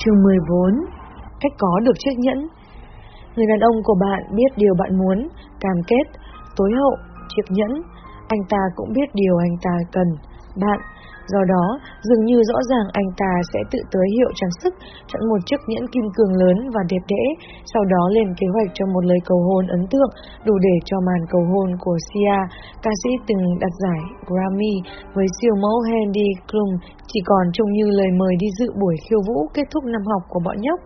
Chương 14 Cách có được chiếc nhẫn Người đàn ông của bạn biết điều bạn muốn, cam kết, tối hậu, chiếc nhẫn. Anh ta cũng biết điều anh ta cần, bạn Do đó, dường như rõ ràng anh ta sẽ tự tới hiệu trang sức, chọn một chiếc nhẫn kim cương lớn và đẹp đẽ, sau đó lên kế hoạch cho một lời cầu hôn ấn tượng, đủ để cho màn cầu hôn của Sia, ca sĩ từng đạt giải Grammy với siêu mẫu Handy Klum, chỉ còn trông như lời mời đi dự buổi khiêu vũ kết thúc năm học của bọn nhóc.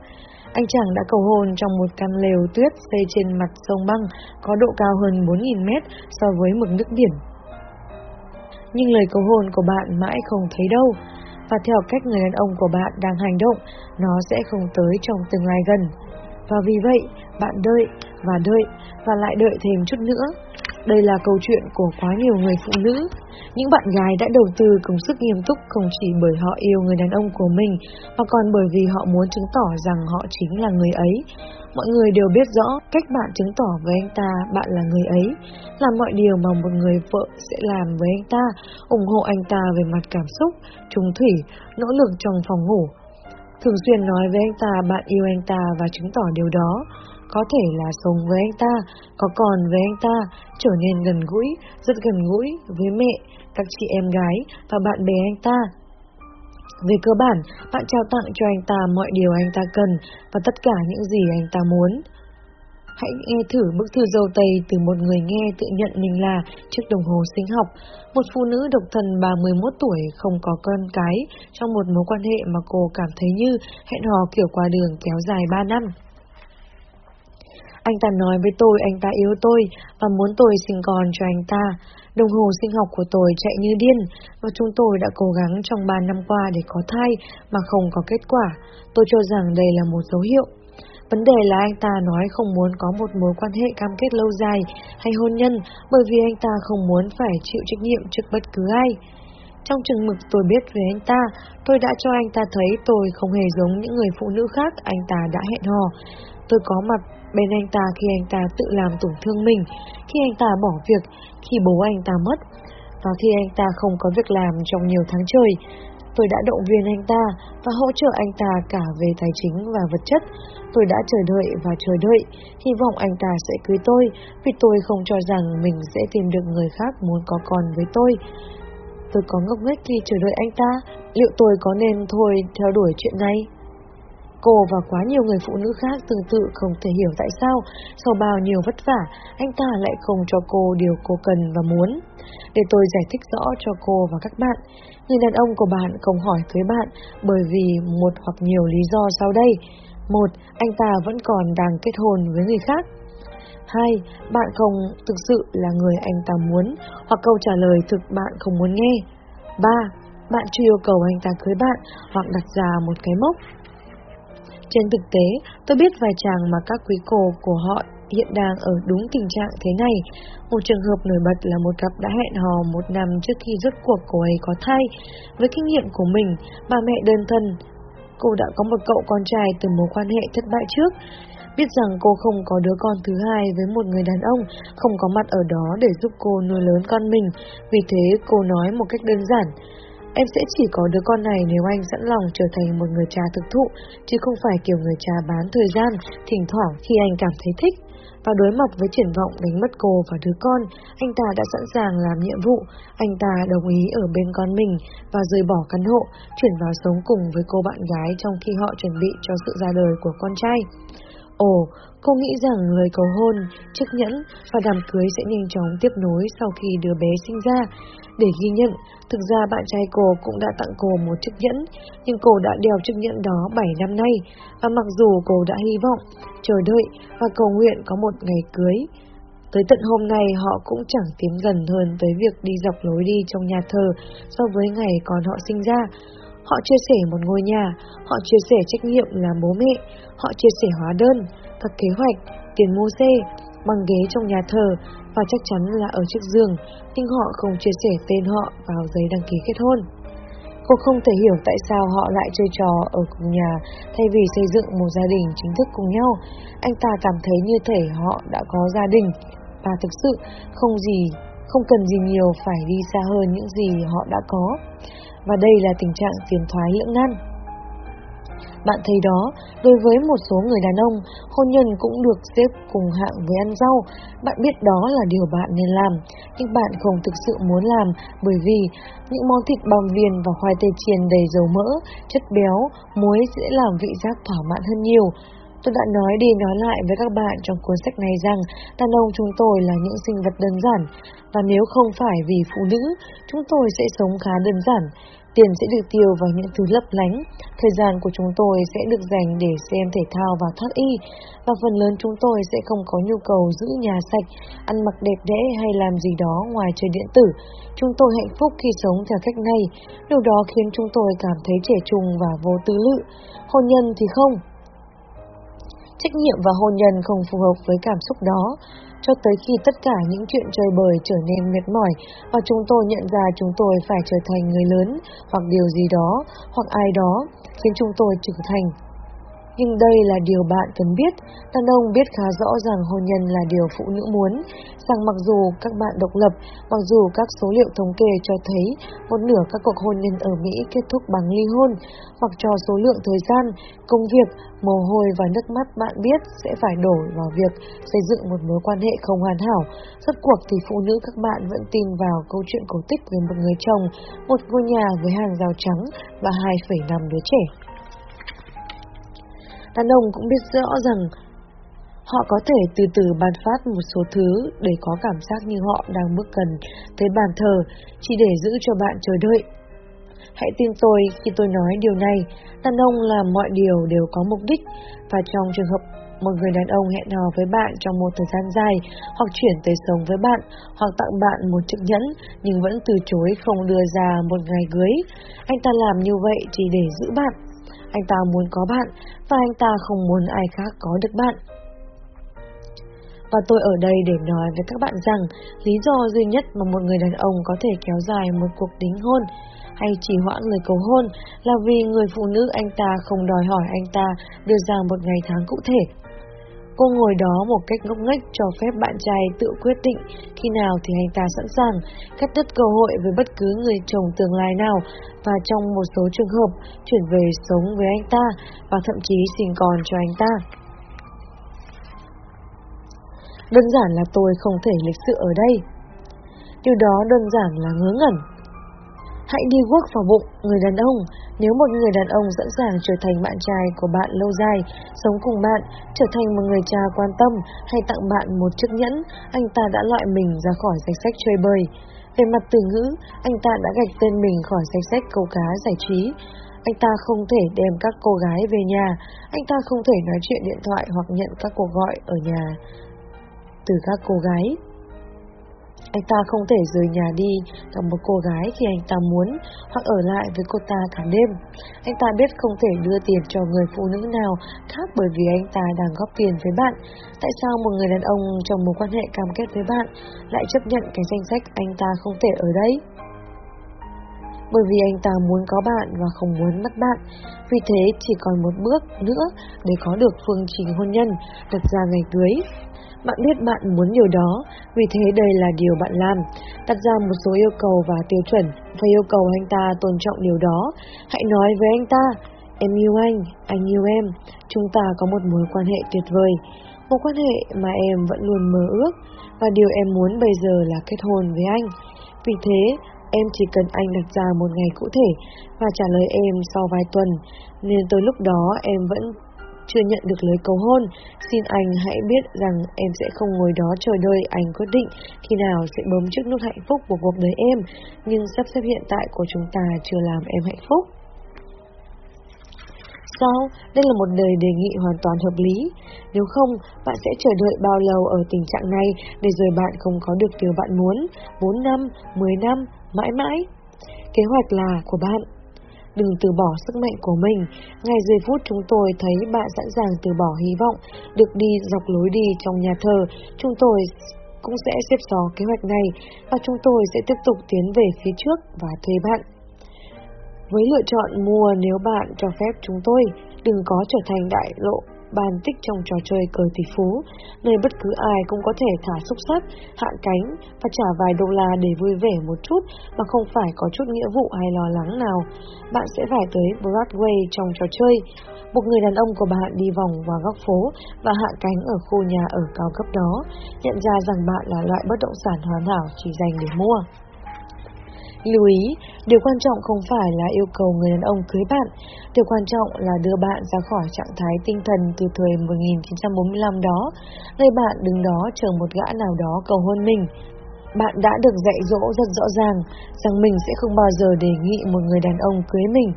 Anh chàng đã cầu hôn trong một căn lều tuyết xây trên mặt sông băng, có độ cao hơn 4.000 mét so với mực nước biển nhưng lời cầu hôn của bạn mãi không thấy đâu. Và theo cách người đàn ông của bạn đang hành động, nó sẽ không tới trong tương lai gần. Và vì vậy, bạn đợi và đợi và lại đợi thêm chút nữa. Đây là câu chuyện của quá nhiều người phụ nữ. Những bạn gái đã đầu tư công sức nghiêm túc không chỉ bởi họ yêu người đàn ông của mình, mà còn bởi vì họ muốn chứng tỏ rằng họ chính là người ấy. Mọi người đều biết rõ cách bạn chứng tỏ với anh ta bạn là người ấy, làm mọi điều mà một người vợ sẽ làm với anh ta, ủng hộ anh ta về mặt cảm xúc, trung thủy, nỗ lực trong phòng ngủ. Thường xuyên nói với anh ta bạn yêu anh ta và chứng tỏ điều đó, có thể là sống với anh ta, có còn với anh ta, trở nên gần gũi, rất gần gũi với mẹ, các chị em gái và bạn bè anh ta. Về cơ bản, bạn trao tặng cho anh ta mọi điều anh ta cần và tất cả những gì anh ta muốn. Hãy nghe thử bức thư dâu tây từ một người nghe tự nhận mình là chiếc đồng hồ sinh học, một phụ nữ độc thân 31 tuổi không có con cái trong một mối quan hệ mà cô cảm thấy như hẹn hò kiểu qua đường kéo dài 3 năm. Anh ta nói với tôi anh ta yêu tôi và muốn tôi sinh con cho anh ta. Đồng hồ sinh học của tôi chạy như điên và chúng tôi đã cố gắng trong 3 năm qua để có thai mà không có kết quả. Tôi cho rằng đây là một dấu hiệu. Vấn đề là anh ta nói không muốn có một mối quan hệ cam kết lâu dài hay hôn nhân bởi vì anh ta không muốn phải chịu trách nhiệm trước bất cứ ai. Trong chừng mực tôi biết về anh ta, tôi đã cho anh ta thấy tôi không hề giống những người phụ nữ khác anh ta đã hẹn hò. Tôi có mặt bên anh ta khi anh ta tự làm tổn thương mình, khi anh ta bỏ việc, khi bố anh ta mất, và khi anh ta không có việc làm trong nhiều tháng trời. Tôi đã động viên anh ta và hỗ trợ anh ta cả về tài chính và vật chất. Tôi đã chờ đợi và chờ đợi, hy vọng anh ta sẽ cưới tôi vì tôi không cho rằng mình sẽ tìm được người khác muốn có con với tôi. Tôi có ngốc nghếch khi chờ đợi anh ta, liệu tôi có nên thôi theo đuổi chuyện này? Cô và quá nhiều người phụ nữ khác tương tự không thể hiểu tại sao, sau bao nhiêu vất vả, anh ta lại không cho cô điều cô cần và muốn. Để tôi giải thích rõ cho cô và các bạn, người đàn ông của bạn không hỏi cưới bạn bởi vì một hoặc nhiều lý do sau đây. Một, anh ta vẫn còn đang kết hôn với người khác. Hai, bạn không thực sự là người anh ta muốn, hoặc câu trả lời thực bạn không muốn nghe. Ba, bạn chưa yêu cầu anh ta cưới bạn, hoặc đặt ra một cái mốc. Trên thực tế, tôi biết vài chàng mà các quý cô của họ hiện đang ở đúng tình trạng thế này. Một trường hợp nổi bật là một cặp đã hẹn hò một năm trước khi rốt cuộc cô ấy có thai. Với kinh nghiệm của mình, bà mẹ đơn thân, cô đã có một cậu con trai từ mối quan hệ thất bại trước. Biết rằng cô không có đứa con thứ hai với một người đàn ông, không có mặt ở đó để giúp cô nuôi lớn con mình. Vì thế cô nói một cách đơn giản, Em sẽ chỉ có đứa con này nếu anh sẵn lòng trở thành một người cha thực thụ, chứ không phải kiểu người cha bán thời gian, thỉnh thoảng khi anh cảm thấy thích. Và đối mặt với triển vọng đánh mất cô và đứa con, anh ta đã sẵn sàng làm nhiệm vụ. Anh ta đồng ý ở bên con mình và rời bỏ căn hộ, chuyển vào sống cùng với cô bạn gái trong khi họ chuẩn bị cho sự ra đời của con trai. Ồ, cô nghĩ rằng lời cầu hôn, chiếc nhẫn và đám cưới sẽ nhanh chóng tiếp nối sau khi đứa bé sinh ra. Để ghi nhận, thực ra bạn trai cô cũng đã tặng cô một chiếc nhẫn, nhưng cô đã đeo chiếc nhẫn đó 7 năm nay, và mặc dù cô đã hy vọng, chờ đợi và cầu nguyện có một ngày cưới, Tới tận hôm nay họ cũng chẳng tiến gần hơn tới việc đi dọc lối đi trong nhà thờ so với ngày còn họ sinh ra. Họ chia sẻ một ngôi nhà, họ chia sẻ trách nhiệm làm bố mẹ, họ chia sẻ hóa đơn, các kế hoạch, tiền mua xe, băng ghế trong nhà thờ và chắc chắn là ở chiếc giường, nhưng họ không chia sẻ tên họ vào giấy đăng ký kết hôn. Cô không thể hiểu tại sao họ lại chơi trò ở cùng nhà thay vì xây dựng một gia đình chính thức cùng nhau. Anh ta cảm thấy như thể họ đã có gia đình và thực sự không gì, không cần gì nhiều phải đi xa hơn những gì họ đã có. Và đây là tình trạng phiền thoái lưỡng nan. Bạn thấy đó, đối với một số người đàn ông, hôn nhân cũng được xếp cùng hạng với ăn rau. Bạn biết đó là điều bạn nên làm, nhưng bạn không thực sự muốn làm bởi vì những món thịt bằm viên và khoai tây chiên đầy dầu mỡ, chất béo, muối sẽ làm vị giác thỏa mãn hơn nhiều. Tôi đã nói đi nói lại với các bạn trong cuốn sách này rằng đàn ông chúng tôi là những sinh vật đơn giản và nếu không phải vì phụ nữ, chúng tôi sẽ sống khá đơn giản. Tiền sẽ được tiêu vào những thứ lấp lánh, thời gian của chúng tôi sẽ được dành để xem thể thao và thoát y, và phần lớn chúng tôi sẽ không có nhu cầu giữ nhà sạch, ăn mặc đẹp đẽ hay làm gì đó ngoài chơi điện tử. Chúng tôi hạnh phúc khi sống theo cách này, điều đó khiến chúng tôi cảm thấy trẻ trung và vô tư lự. Hôn nhân thì không. Trách nhiệm và hôn nhân không phù hợp với cảm xúc đó cho tới khi tất cả những chuyện chơi bời trở nên mệt mỏi và chúng tôi nhận ra chúng tôi phải trở thành người lớn, hoặc điều gì đó, hoặc ai đó, khiến chúng tôi trưởng thành. Nhưng đây là điều bạn cần biết, đàn ông biết khá rõ rằng hôn nhân là điều phụ nữ muốn, rằng mặc dù các bạn độc lập, mặc dù các số liệu thống kê cho thấy một nửa các cuộc hôn nhân ở Mỹ kết thúc bằng ly hôn, hoặc cho số lượng thời gian, công việc, mồ hôi và nước mắt bạn biết sẽ phải đổ vào việc xây dựng một mối quan hệ không hoàn hảo. Rốt cuộc thì phụ nữ các bạn vẫn tin vào câu chuyện cổ tích về một người chồng, một ngôi nhà với hàng rào trắng và 2,5 đứa trẻ. Đàn ông cũng biết rõ rằng họ có thể từ từ ban phát một số thứ để có cảm giác như họ đang bước gần tới bàn thờ chỉ để giữ cho bạn chờ đợi. Hãy tin tôi khi tôi nói điều này, đàn ông làm mọi điều đều có mục đích và trong trường hợp một người đàn ông hẹn hò với bạn trong một thời gian dài hoặc chuyển tới sống với bạn hoặc tặng bạn một chiếc nhẫn nhưng vẫn từ chối không đưa ra một ngày cưới. Anh ta làm như vậy chỉ để giữ bạn. Anh ta muốn có bạn và anh ta không muốn ai khác có được bạn. Và tôi ở đây để nói với các bạn rằng lý do duy nhất mà một người đàn ông có thể kéo dài một cuộc đính hôn hay chỉ hoãn lời cầu hôn là vì người phụ nữ anh ta không đòi hỏi anh ta đưa ra một ngày tháng cụ thể. Cô ngồi đó một cách ngốc nghếch cho phép bạn trai tự quyết định khi nào thì anh ta sẵn sàng, cắt đứt cơ hội với bất cứ người chồng tương lai nào và trong một số trường hợp chuyển về sống với anh ta và thậm chí sinh con cho anh ta. Đơn giản là tôi không thể lịch sự ở đây. Điều đó đơn giản là ngớ ngẩn. Hãy đi guốc vào bụng người đàn ông. Nếu một người đàn ông sẵn sàng trở thành bạn trai của bạn lâu dài, sống cùng bạn, trở thành một người cha quan tâm hay tặng bạn một chiếc nhẫn, anh ta đã loại mình ra khỏi danh sách chơi bời. Về mặt từ ngữ, anh ta đã gạch tên mình khỏi danh sách câu cá giải trí. Anh ta không thể đem các cô gái về nhà, anh ta không thể nói chuyện điện thoại hoặc nhận các cuộc gọi ở nhà từ các cô gái. Anh ta không thể rời nhà đi gặp một cô gái khi anh ta muốn hoặc ở lại với cô ta cả đêm. Anh ta biết không thể đưa tiền cho người phụ nữ nào khác bởi vì anh ta đang góp tiền với bạn. Tại sao một người đàn ông trong mối quan hệ cam kết với bạn lại chấp nhận cái danh sách anh ta không thể ở đây? Bởi vì anh ta muốn có bạn và không muốn mất bạn. Vì thế chỉ còn một bước nữa để có được phương trình hôn nhân, đặt ra ngày cưới. Bạn biết bạn muốn điều đó, vì thế đây là điều bạn làm. Đặt ra một số yêu cầu và tiêu chuẩn và yêu cầu anh ta tôn trọng điều đó. Hãy nói với anh ta, em yêu anh, anh yêu em, chúng ta có một mối quan hệ tuyệt vời. Một quan hệ mà em vẫn luôn mơ ước và điều em muốn bây giờ là kết hôn với anh. Vì thế, em chỉ cần anh đặt ra một ngày cụ thể và trả lời em sau vài tuần, nên tới lúc đó em vẫn chưa nhận được lời cầu hôn, xin anh hãy biết rằng em sẽ không ngồi đó chờ đợi anh quyết định khi nào sẽ bấm chiếc nút hạnh phúc của cuộc đời em, nhưng sắp xếp hiện tại của chúng ta chưa làm em hạnh phúc. Sao? Đây là một lời đề nghị hoàn toàn hợp lý. Nếu không, bạn sẽ chờ đợi bao lâu ở tình trạng này để rồi bạn không có được điều bạn muốn, 4 năm, 10 năm, mãi mãi. Kế hoạch là của bạn. Đừng từ bỏ sức mạnh của mình. Ngay giây phút chúng tôi thấy bạn sẵn sàng từ bỏ hy vọng, được đi dọc lối đi trong nhà thờ, chúng tôi cũng sẽ xếp xó kế hoạch này và chúng tôi sẽ tiếp tục tiến về phía trước và thuê bạn. Với lựa chọn mua nếu bạn cho phép chúng tôi, đừng có trở thành đại lộ bàn tích trong trò chơi cờ tỷ phú, nơi bất cứ ai cũng có thể thả xúc sắc, hạ cánh và trả vài đô la để vui vẻ một chút mà không phải có chút nghĩa vụ hay lo lắng nào. Bạn sẽ phải tới Broadway trong trò chơi. Một người đàn ông của bạn đi vòng vào góc phố và hạ cánh ở khu nhà ở cao cấp đó, nhận ra rằng bạn là loại bất động sản hoàn hảo chỉ dành để mua. Lưu ý, điều quan trọng không phải là yêu cầu người đàn ông cưới bạn, điều quan trọng là đưa bạn ra khỏi trạng thái tinh thần từ thời 1945 đó, nơi bạn đứng đó chờ một gã nào đó cầu hôn mình. Bạn đã được dạy dỗ rất rõ ràng rằng mình sẽ không bao giờ đề nghị một người đàn ông cưới mình,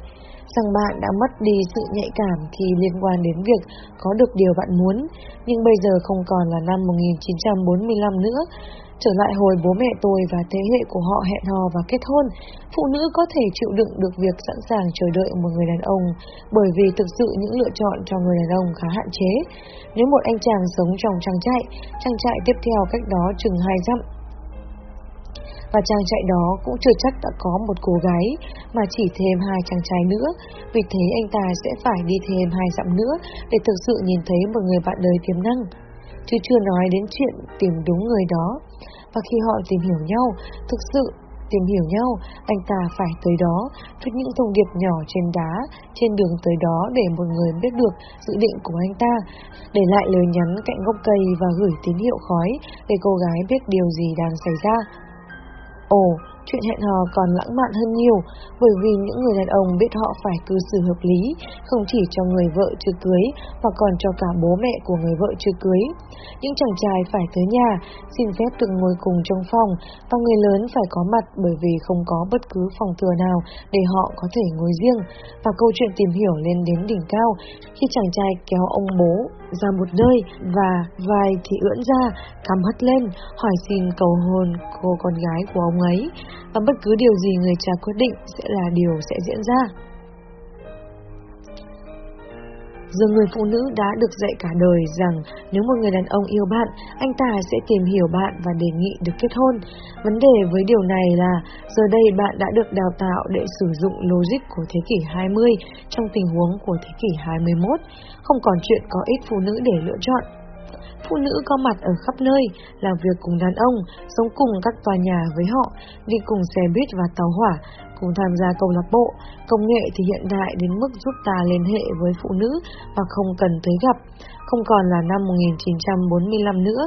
rằng bạn đã mất đi sự nhạy cảm khi liên quan đến việc có được điều bạn muốn, nhưng bây giờ không còn là năm 1945 nữa. Trở lại hồi bố mẹ tôi và thế hệ của họ hẹn hò và kết hôn, phụ nữ có thể chịu đựng được việc sẵn sàng chờ đợi một người đàn ông bởi vì thực sự những lựa chọn cho người đàn ông khá hạn chế. Nếu một anh chàng sống trong trang trại, trang trại tiếp theo cách đó chừng hai dặm, và trang trại đó cũng chưa chắc đã có một cô gái mà chỉ thêm hai chàng trai nữa, vì thế anh ta sẽ phải đi thêm hai dặm nữa để thực sự nhìn thấy một người bạn đời tiềm năng. Chứ chưa nói đến chuyện tìm đúng người đó. Và khi họ tìm hiểu nhau, thực sự tìm hiểu nhau, anh ta phải tới đó, viết những thông điệp nhỏ trên đá, trên đường tới đó để một người biết được dự định của anh ta, để lại lời nhắn cạnh gốc cây và gửi tín hiệu khói để cô gái biết điều gì đang xảy ra. Ồ, chuyện hẹn hò còn lãng mạn hơn nhiều, bởi vì những người đàn ông biết họ phải cư xử hợp lý, không chỉ cho người vợ chưa cưới, mà còn cho cả bố mẹ của người vợ chưa cưới. Những chàng trai phải tới nhà, xin phép được ngồi cùng trong phòng, và người lớn phải có mặt bởi vì không có bất cứ phòng thừa nào để họ có thể ngồi riêng. Và câu chuyện tìm hiểu lên đến đỉnh cao khi chàng trai kéo ông bố ra một nơi và vai thì ưỡn ra, cắm hất lên, hỏi xin cầu hôn cô con gái của ông ấy và bất cứ điều gì người cha quyết định sẽ là điều sẽ diễn ra. Giờ người phụ nữ đã được dạy cả đời rằng nếu một người đàn ông yêu bạn, anh ta sẽ tìm hiểu bạn và đề nghị được kết hôn. Vấn đề với điều này là giờ đây bạn đã được đào tạo để sử dụng logic của thế kỷ 20 trong tình huống của thế kỷ 21, không còn chuyện có ít phụ nữ để lựa chọn. Phụ nữ có mặt ở khắp nơi, làm việc cùng đàn ông, sống cùng các tòa nhà với họ, đi cùng xe buýt và tàu hỏa, cùng tham gia câu lạc bộ. Công nghệ thì hiện đại đến mức giúp ta liên hệ với phụ nữ và không cần tới gặp. Không còn là năm 1945 nữa,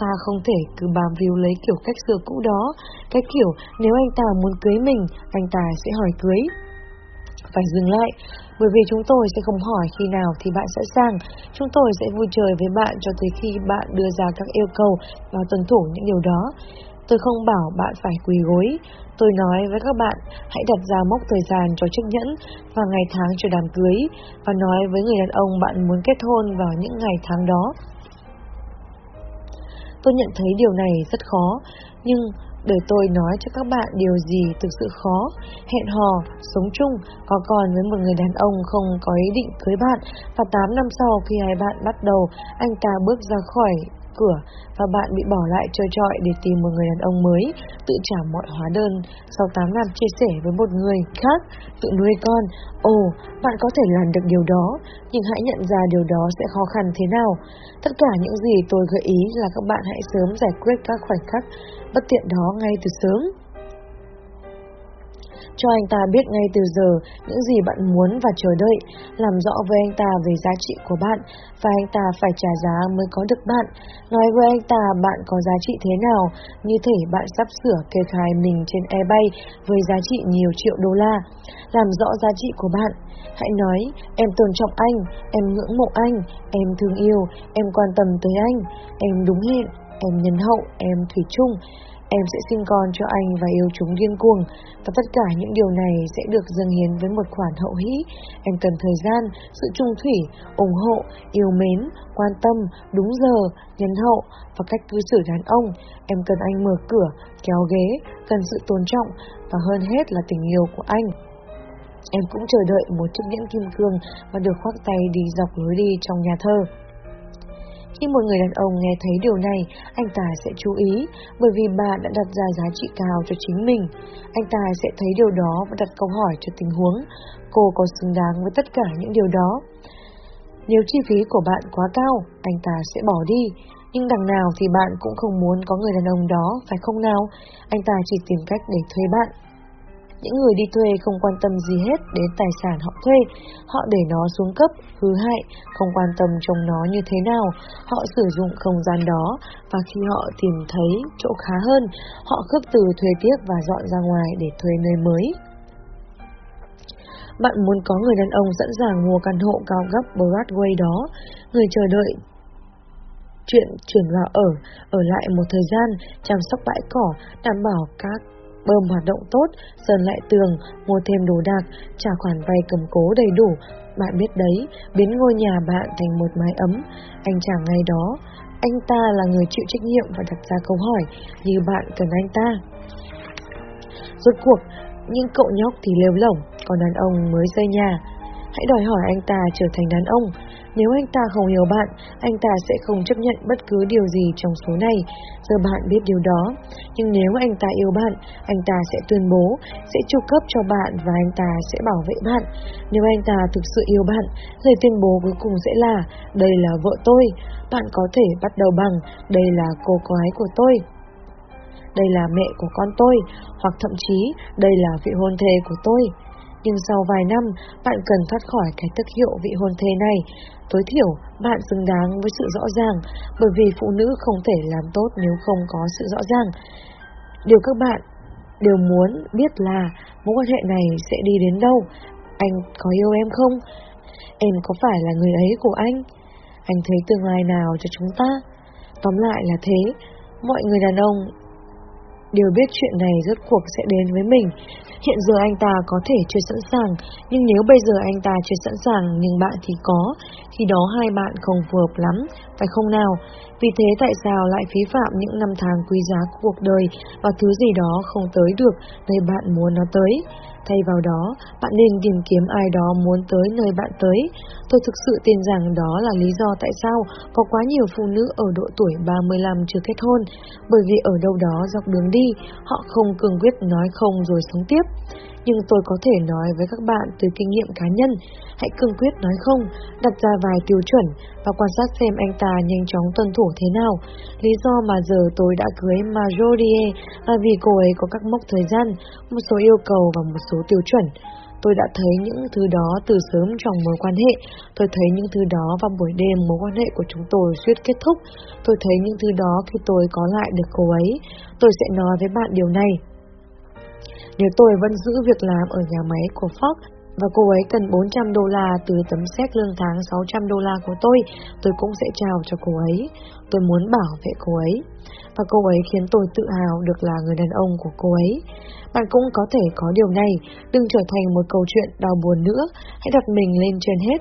ta không thể cứ bám víu lấy kiểu cách xưa cũ đó. Cái kiểu nếu anh ta muốn cưới mình, anh ta sẽ hỏi cưới. Phải dừng lại, bởi vì chúng tôi sẽ không hỏi khi nào thì bạn sẵn sàng. Chúng tôi sẽ vui chơi với bạn cho tới khi bạn đưa ra các yêu cầu và tuân thủ những điều đó. Tôi không bảo bạn phải quỳ gối. Tôi nói với các bạn, hãy đặt ra mốc thời gian cho chiếc nhẫn và ngày tháng cho đám cưới và nói với người đàn ông bạn muốn kết hôn vào những ngày tháng đó. Tôi nhận thấy điều này rất khó, nhưng để tôi nói cho các bạn điều gì thực sự khó, hẹn hò, sống chung, có còn với một người đàn ông không có ý định cưới bạn và 8 năm sau khi hai bạn bắt đầu, anh ta bước ra khỏi cửa và bạn bị bỏ lại chơi trọi để tìm một người đàn ông mới, tự trả mọi hóa đơn sau 8 năm chia sẻ với một người khác, tự nuôi con. Ồ, bạn có thể làm được điều đó, nhưng hãy nhận ra điều đó sẽ khó khăn thế nào. Tất cả những gì tôi gợi ý là các bạn hãy sớm giải quyết các khoảnh khắc bất tiện đó ngay từ sớm. Cho anh ta biết ngay từ giờ những gì bạn muốn và chờ đợi, làm rõ với anh ta về giá trị của bạn và anh ta phải trả giá mới có được bạn. Nói với anh ta bạn có giá trị thế nào, như thể bạn sắp sửa kê khai mình trên eBay với giá trị nhiều triệu đô la. Làm rõ giá trị của bạn. Hãy nói, em tôn trọng anh, em ngưỡng mộ anh, em thương yêu, em quan tâm tới anh, em đúng hẹn, em nhân hậu, em thủy chung. Em sẽ sinh con cho anh và yêu chúng điên cuồng, và tất cả những điều này sẽ được dâng hiến với một khoản hậu hĩ. Em cần thời gian, sự trung thủy, ủng hộ, yêu mến, quan tâm, đúng giờ, nhân hậu và cách cư xử đàn ông. Em cần anh mở cửa, kéo ghế, cần sự tôn trọng và hơn hết là tình yêu của anh. Em cũng chờ đợi một chiếc nhẫn kim cương và được khoác tay đi dọc lối đi trong nhà thơ. Khi một người đàn ông nghe thấy điều này, anh ta sẽ chú ý, bởi vì bà đã đặt ra giá trị cao cho chính mình. Anh ta sẽ thấy điều đó và đặt câu hỏi cho tình huống, cô có xứng đáng với tất cả những điều đó. Nếu chi phí của bạn quá cao, anh ta sẽ bỏ đi. Nhưng đằng nào thì bạn cũng không muốn có người đàn ông đó, phải không nào? Anh ta chỉ tìm cách để thuê bạn. Những người đi thuê không quan tâm gì hết đến tài sản họ thuê, họ để nó xuống cấp, hư hại, không quan tâm trông nó như thế nào, họ sử dụng không gian đó và khi họ tìm thấy chỗ khá hơn, họ khước từ thuê tiếp và dọn ra ngoài để thuê nơi mới. Bạn muốn có người đàn ông sẵn sàng mua căn hộ cao gấp Broadway đó, người chờ đợi chuyện chuyển vào ở, ở lại một thời gian, chăm sóc bãi cỏ, đảm bảo các bơm hoạt động tốt, sơn lại tường, mua thêm đồ đạc, trả khoản vay cầm cố đầy đủ. Bạn biết đấy, biến ngôi nhà bạn thành một mái ấm. Anh chàng ngay đó, anh ta là người chịu trách nhiệm và đặt ra câu hỏi, như bạn cần anh ta. Rốt cuộc, nhưng cậu nhóc thì lêu lỏng, còn đàn ông mới xây nhà. Hãy đòi hỏi anh ta trở thành đàn ông. Nếu anh ta không hiểu bạn, anh ta sẽ không chấp nhận bất cứ điều gì trong số này. Giờ bạn biết điều đó. Nhưng nếu anh ta yêu bạn, anh ta sẽ tuyên bố, sẽ chu cấp cho bạn và anh ta sẽ bảo vệ bạn. Nếu anh ta thực sự yêu bạn, lời tuyên bố cuối cùng sẽ là, đây là vợ tôi. Bạn có thể bắt đầu bằng, đây là cô gái của tôi đây là mẹ của con tôi, hoặc thậm chí đây là vị hôn thê của tôi. Nhưng sau vài năm, bạn cần thoát khỏi cái thức hiệu vị hôn thê này. Tối thiểu, bạn xứng đáng với sự rõ ràng, bởi vì phụ nữ không thể làm tốt nếu không có sự rõ ràng. Điều các bạn đều muốn biết là mối quan hệ này sẽ đi đến đâu. Anh có yêu em không? Em có phải là người ấy của anh? Anh thấy tương lai nào cho chúng ta? Tóm lại là thế, mọi người đàn ông đều biết chuyện này rốt cuộc sẽ đến với mình. Hiện giờ anh ta có thể chưa sẵn sàng, nhưng nếu bây giờ anh ta chưa sẵn sàng nhưng bạn thì có, thì đó hai bạn không phù hợp lắm, phải không nào? Vì thế tại sao lại phí phạm những năm tháng quý giá của cuộc đời và thứ gì đó không tới được nơi bạn muốn nó tới? Thay vào đó, bạn nên tìm kiếm ai đó muốn tới nơi bạn tới. Tôi thực sự tin rằng đó là lý do tại sao có quá nhiều phụ nữ ở độ tuổi 35 chưa kết hôn, bởi vì ở đâu đó dọc đường đi, họ không cường quyết nói không rồi sống tiếp nhưng tôi có thể nói với các bạn từ kinh nghiệm cá nhân, hãy cương quyết nói không, đặt ra vài tiêu chuẩn và quan sát xem anh ta nhanh chóng tuân thủ thế nào. Lý do mà giờ tôi đã cưới Majorie là vì cô ấy có các mốc thời gian, một số yêu cầu và một số tiêu chuẩn. Tôi đã thấy những thứ đó từ sớm trong mối quan hệ. Tôi thấy những thứ đó vào buổi đêm mối quan hệ của chúng tôi suýt kết thúc. Tôi thấy những thứ đó khi tôi có lại được cô ấy. Tôi sẽ nói với bạn điều này. Nếu tôi vẫn giữ việc làm ở nhà máy của Fox và cô ấy cần 400 đô la từ tấm xét lương tháng 600 đô la của tôi, tôi cũng sẽ trao cho cô ấy. Tôi muốn bảo vệ cô ấy. Và cô ấy khiến tôi tự hào được là người đàn ông của cô ấy. Bạn cũng có thể có điều này, đừng trở thành một câu chuyện đau buồn nữa, hãy đặt mình lên trên hết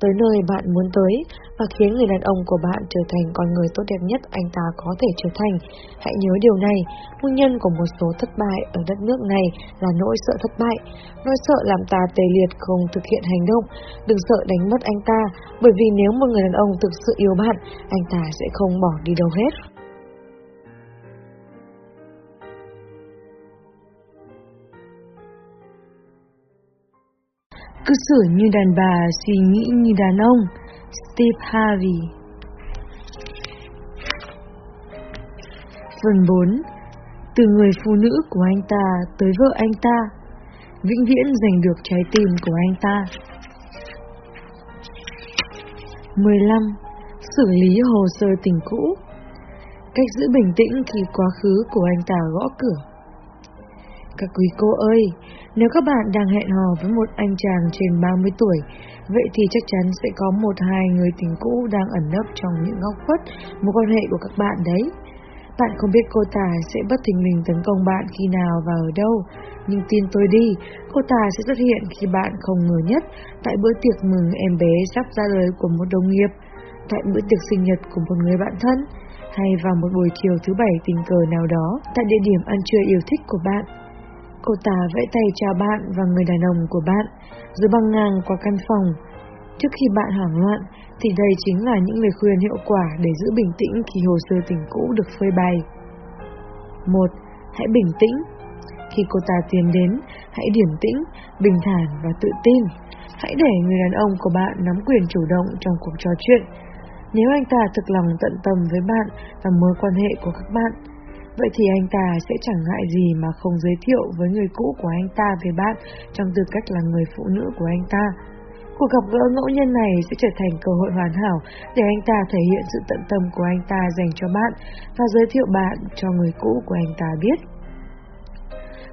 tới nơi bạn muốn tới và khiến người đàn ông của bạn trở thành con người tốt đẹp nhất anh ta có thể trở thành. Hãy nhớ điều này, nguyên nhân của một số thất bại ở đất nước này là nỗi sợ thất bại. Nỗi sợ làm ta tê liệt không thực hiện hành động. Đừng sợ đánh mất anh ta, bởi vì nếu một người đàn ông thực sự yêu bạn, anh ta sẽ không bỏ đi đâu hết. Cứ xử như đàn bà, suy nghĩ như đàn ông. Steve Harvey. Phần 4 Từ người phụ nữ của anh ta tới vợ anh ta. Vĩnh viễn giành được trái tim của anh ta. 15. Xử lý hồ sơ tình cũ. Cách giữ bình tĩnh khi quá khứ của anh ta gõ cửa các quý cô ơi, nếu các bạn đang hẹn hò với một anh chàng trên 30 tuổi, vậy thì chắc chắn sẽ có một hai người tình cũ đang ẩn nấp trong những góc khuất mối quan hệ của các bạn đấy. Bạn không biết cô ta sẽ bất thình lình tấn công bạn khi nào và ở đâu, nhưng tin tôi đi, cô ta sẽ xuất hiện khi bạn không ngờ nhất tại bữa tiệc mừng em bé sắp ra đời của một đồng nghiệp, tại bữa tiệc sinh nhật của một người bạn thân, hay vào một buổi chiều thứ bảy tình cờ nào đó tại địa điểm ăn trưa yêu thích của bạn. Cô ta vẫy tay chào bạn và người đàn ông của bạn, rồi băng ngang qua căn phòng. Trước khi bạn hoảng loạn, thì đây chính là những lời khuyên hiệu quả để giữ bình tĩnh khi hồ sơ tình cũ được phơi bày. 1. Hãy bình tĩnh. Khi cô ta tiến đến, hãy điềm tĩnh, bình thản và tự tin. Hãy để người đàn ông của bạn nắm quyền chủ động trong cuộc trò chuyện. Nếu anh ta thực lòng tận tâm với bạn và mối quan hệ của các bạn, vậy thì anh ta sẽ chẳng ngại gì mà không giới thiệu với người cũ của anh ta về bạn trong tư cách là người phụ nữ của anh ta. Cuộc gặp gỡ ngẫu nhiên này sẽ trở thành cơ hội hoàn hảo để anh ta thể hiện sự tận tâm của anh ta dành cho bạn và giới thiệu bạn cho người cũ của anh ta biết.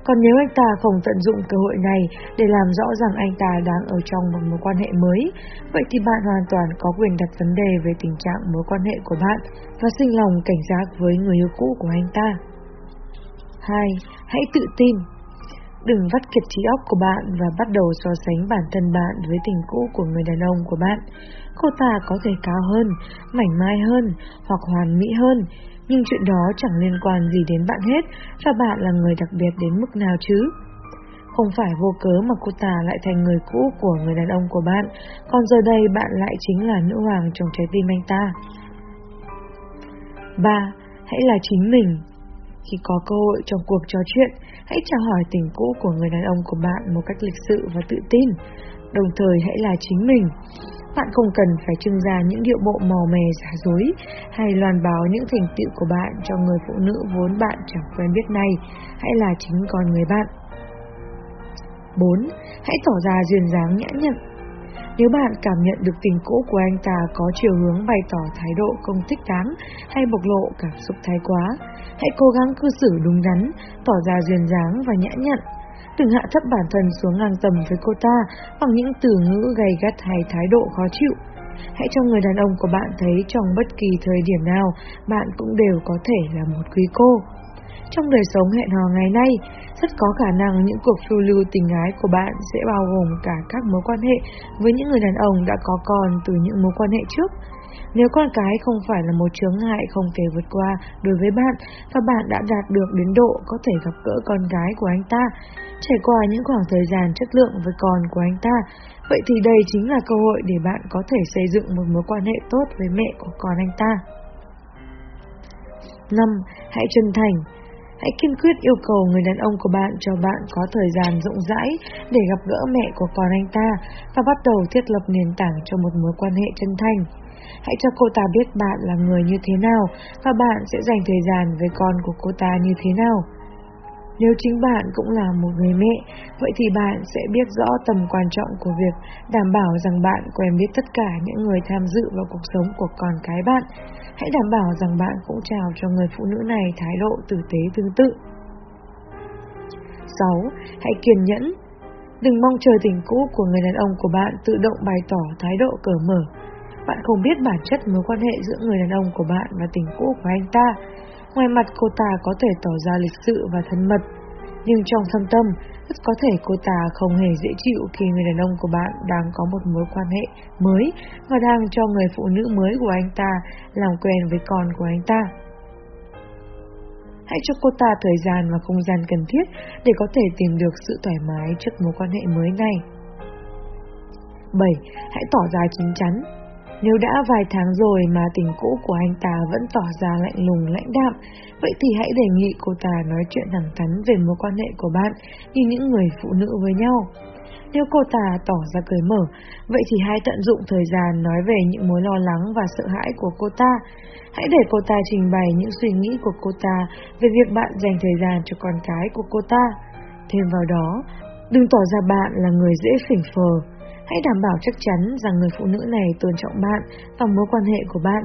Còn nếu anh ta không tận dụng cơ hội này để làm rõ rằng anh ta đang ở trong một mối quan hệ mới, vậy thì bạn hoàn toàn có quyền đặt vấn đề về tình trạng mối quan hệ của bạn và sinh lòng cảnh giác với người yêu cũ của anh ta. 2. Hãy tự tin Đừng vắt kiệt trí óc của bạn và bắt đầu so sánh bản thân bạn với tình cũ của người đàn ông của bạn. Cô ta có thể cao hơn, mảnh mai hơn hoặc hoàn mỹ hơn, nhưng chuyện đó chẳng liên quan gì đến bạn hết và bạn là người đặc biệt đến mức nào chứ. Không phải vô cớ mà cô ta lại thành người cũ của người đàn ông của bạn, còn giờ đây bạn lại chính là nữ hoàng trong trái tim anh ta. 3. Hãy là chính mình. Khi có cơ hội trong cuộc trò chuyện, hãy chào hỏi tình cũ của người đàn ông của bạn một cách lịch sự và tự tin. Đồng thời hãy là chính mình. Bạn không cần phải trưng ra những điệu bộ mò mè giả dối hay loan báo những thành tựu của bạn cho người phụ nữ vốn bạn chẳng quen biết này. Hãy là chính con người bạn. 4. Hãy tỏ ra duyên dáng nhã nhặn. Nếu bạn cảm nhận được tình cũ của anh ta có chiều hướng bày tỏ thái độ không thích đáng hay bộc lộ cảm xúc thái quá, hãy cố gắng cư xử đúng đắn, tỏ ra duyên dáng và nhã nhặn từng hạ thấp bản thân xuống ngang tầm với cô ta bằng những từ ngữ gay gắt hay thái độ khó chịu. Hãy cho người đàn ông của bạn thấy trong bất kỳ thời điểm nào bạn cũng đều có thể là một quý cô. Trong đời sống hẹn hò ngày nay, rất có khả năng những cuộc phiêu lưu tình ái của bạn sẽ bao gồm cả các mối quan hệ với những người đàn ông đã có con từ những mối quan hệ trước. Nếu con cái không phải là một chướng ngại không thể vượt qua đối với bạn và bạn đã đạt được đến độ có thể gặp gỡ con gái của anh ta, trải qua những khoảng thời gian chất lượng với con của anh ta, vậy thì đây chính là cơ hội để bạn có thể xây dựng một mối quan hệ tốt với mẹ của con anh ta. 5. Hãy chân thành Hãy kiên quyết yêu cầu người đàn ông của bạn cho bạn có thời gian rộng rãi để gặp gỡ mẹ của con anh ta và bắt đầu thiết lập nền tảng cho một mối quan hệ chân thành. Hãy cho cô ta biết bạn là người như thế nào và bạn sẽ dành thời gian với con của cô ta như thế nào. Nếu chính bạn cũng là một người mẹ, vậy thì bạn sẽ biết rõ tầm quan trọng của việc đảm bảo rằng bạn quen biết tất cả những người tham dự vào cuộc sống của con cái bạn. Hãy đảm bảo rằng bạn cũng chào cho người phụ nữ này thái độ tử tế tương tự. 6. Hãy kiên nhẫn. Đừng mong chờ tình cũ của người đàn ông của bạn tự động bày tỏ thái độ cởi mở. Bạn không biết bản chất mối quan hệ giữa người đàn ông của bạn và tình cũ của anh ta. Ngoài mặt cô ta có thể tỏ ra lịch sự và thân mật, nhưng trong thâm tâm, rất có thể cô ta không hề dễ chịu khi người đàn ông của bạn đang có một mối quan hệ mới và đang cho người phụ nữ mới của anh ta làm quen với con của anh ta. Hãy cho cô ta thời gian và không gian cần thiết để có thể tìm được sự thoải mái trước mối quan hệ mới này. 7. Hãy tỏ ra chín chắn. Nếu đã vài tháng rồi mà tình cũ của anh ta vẫn tỏ ra lạnh lùng lãnh đạm, vậy thì hãy đề nghị cô ta nói chuyện thẳng thắn về mối quan hệ của bạn như những người phụ nữ với nhau. Nếu cô ta tỏ ra cởi mở, vậy thì hãy tận dụng thời gian nói về những mối lo lắng và sợ hãi của cô ta. Hãy để cô ta trình bày những suy nghĩ của cô ta về việc bạn dành thời gian cho con cái của cô ta. Thêm vào đó, đừng tỏ ra bạn là người dễ phỉnh phờ, Hãy đảm bảo chắc chắn rằng người phụ nữ này tôn trọng bạn và mối quan hệ của bạn.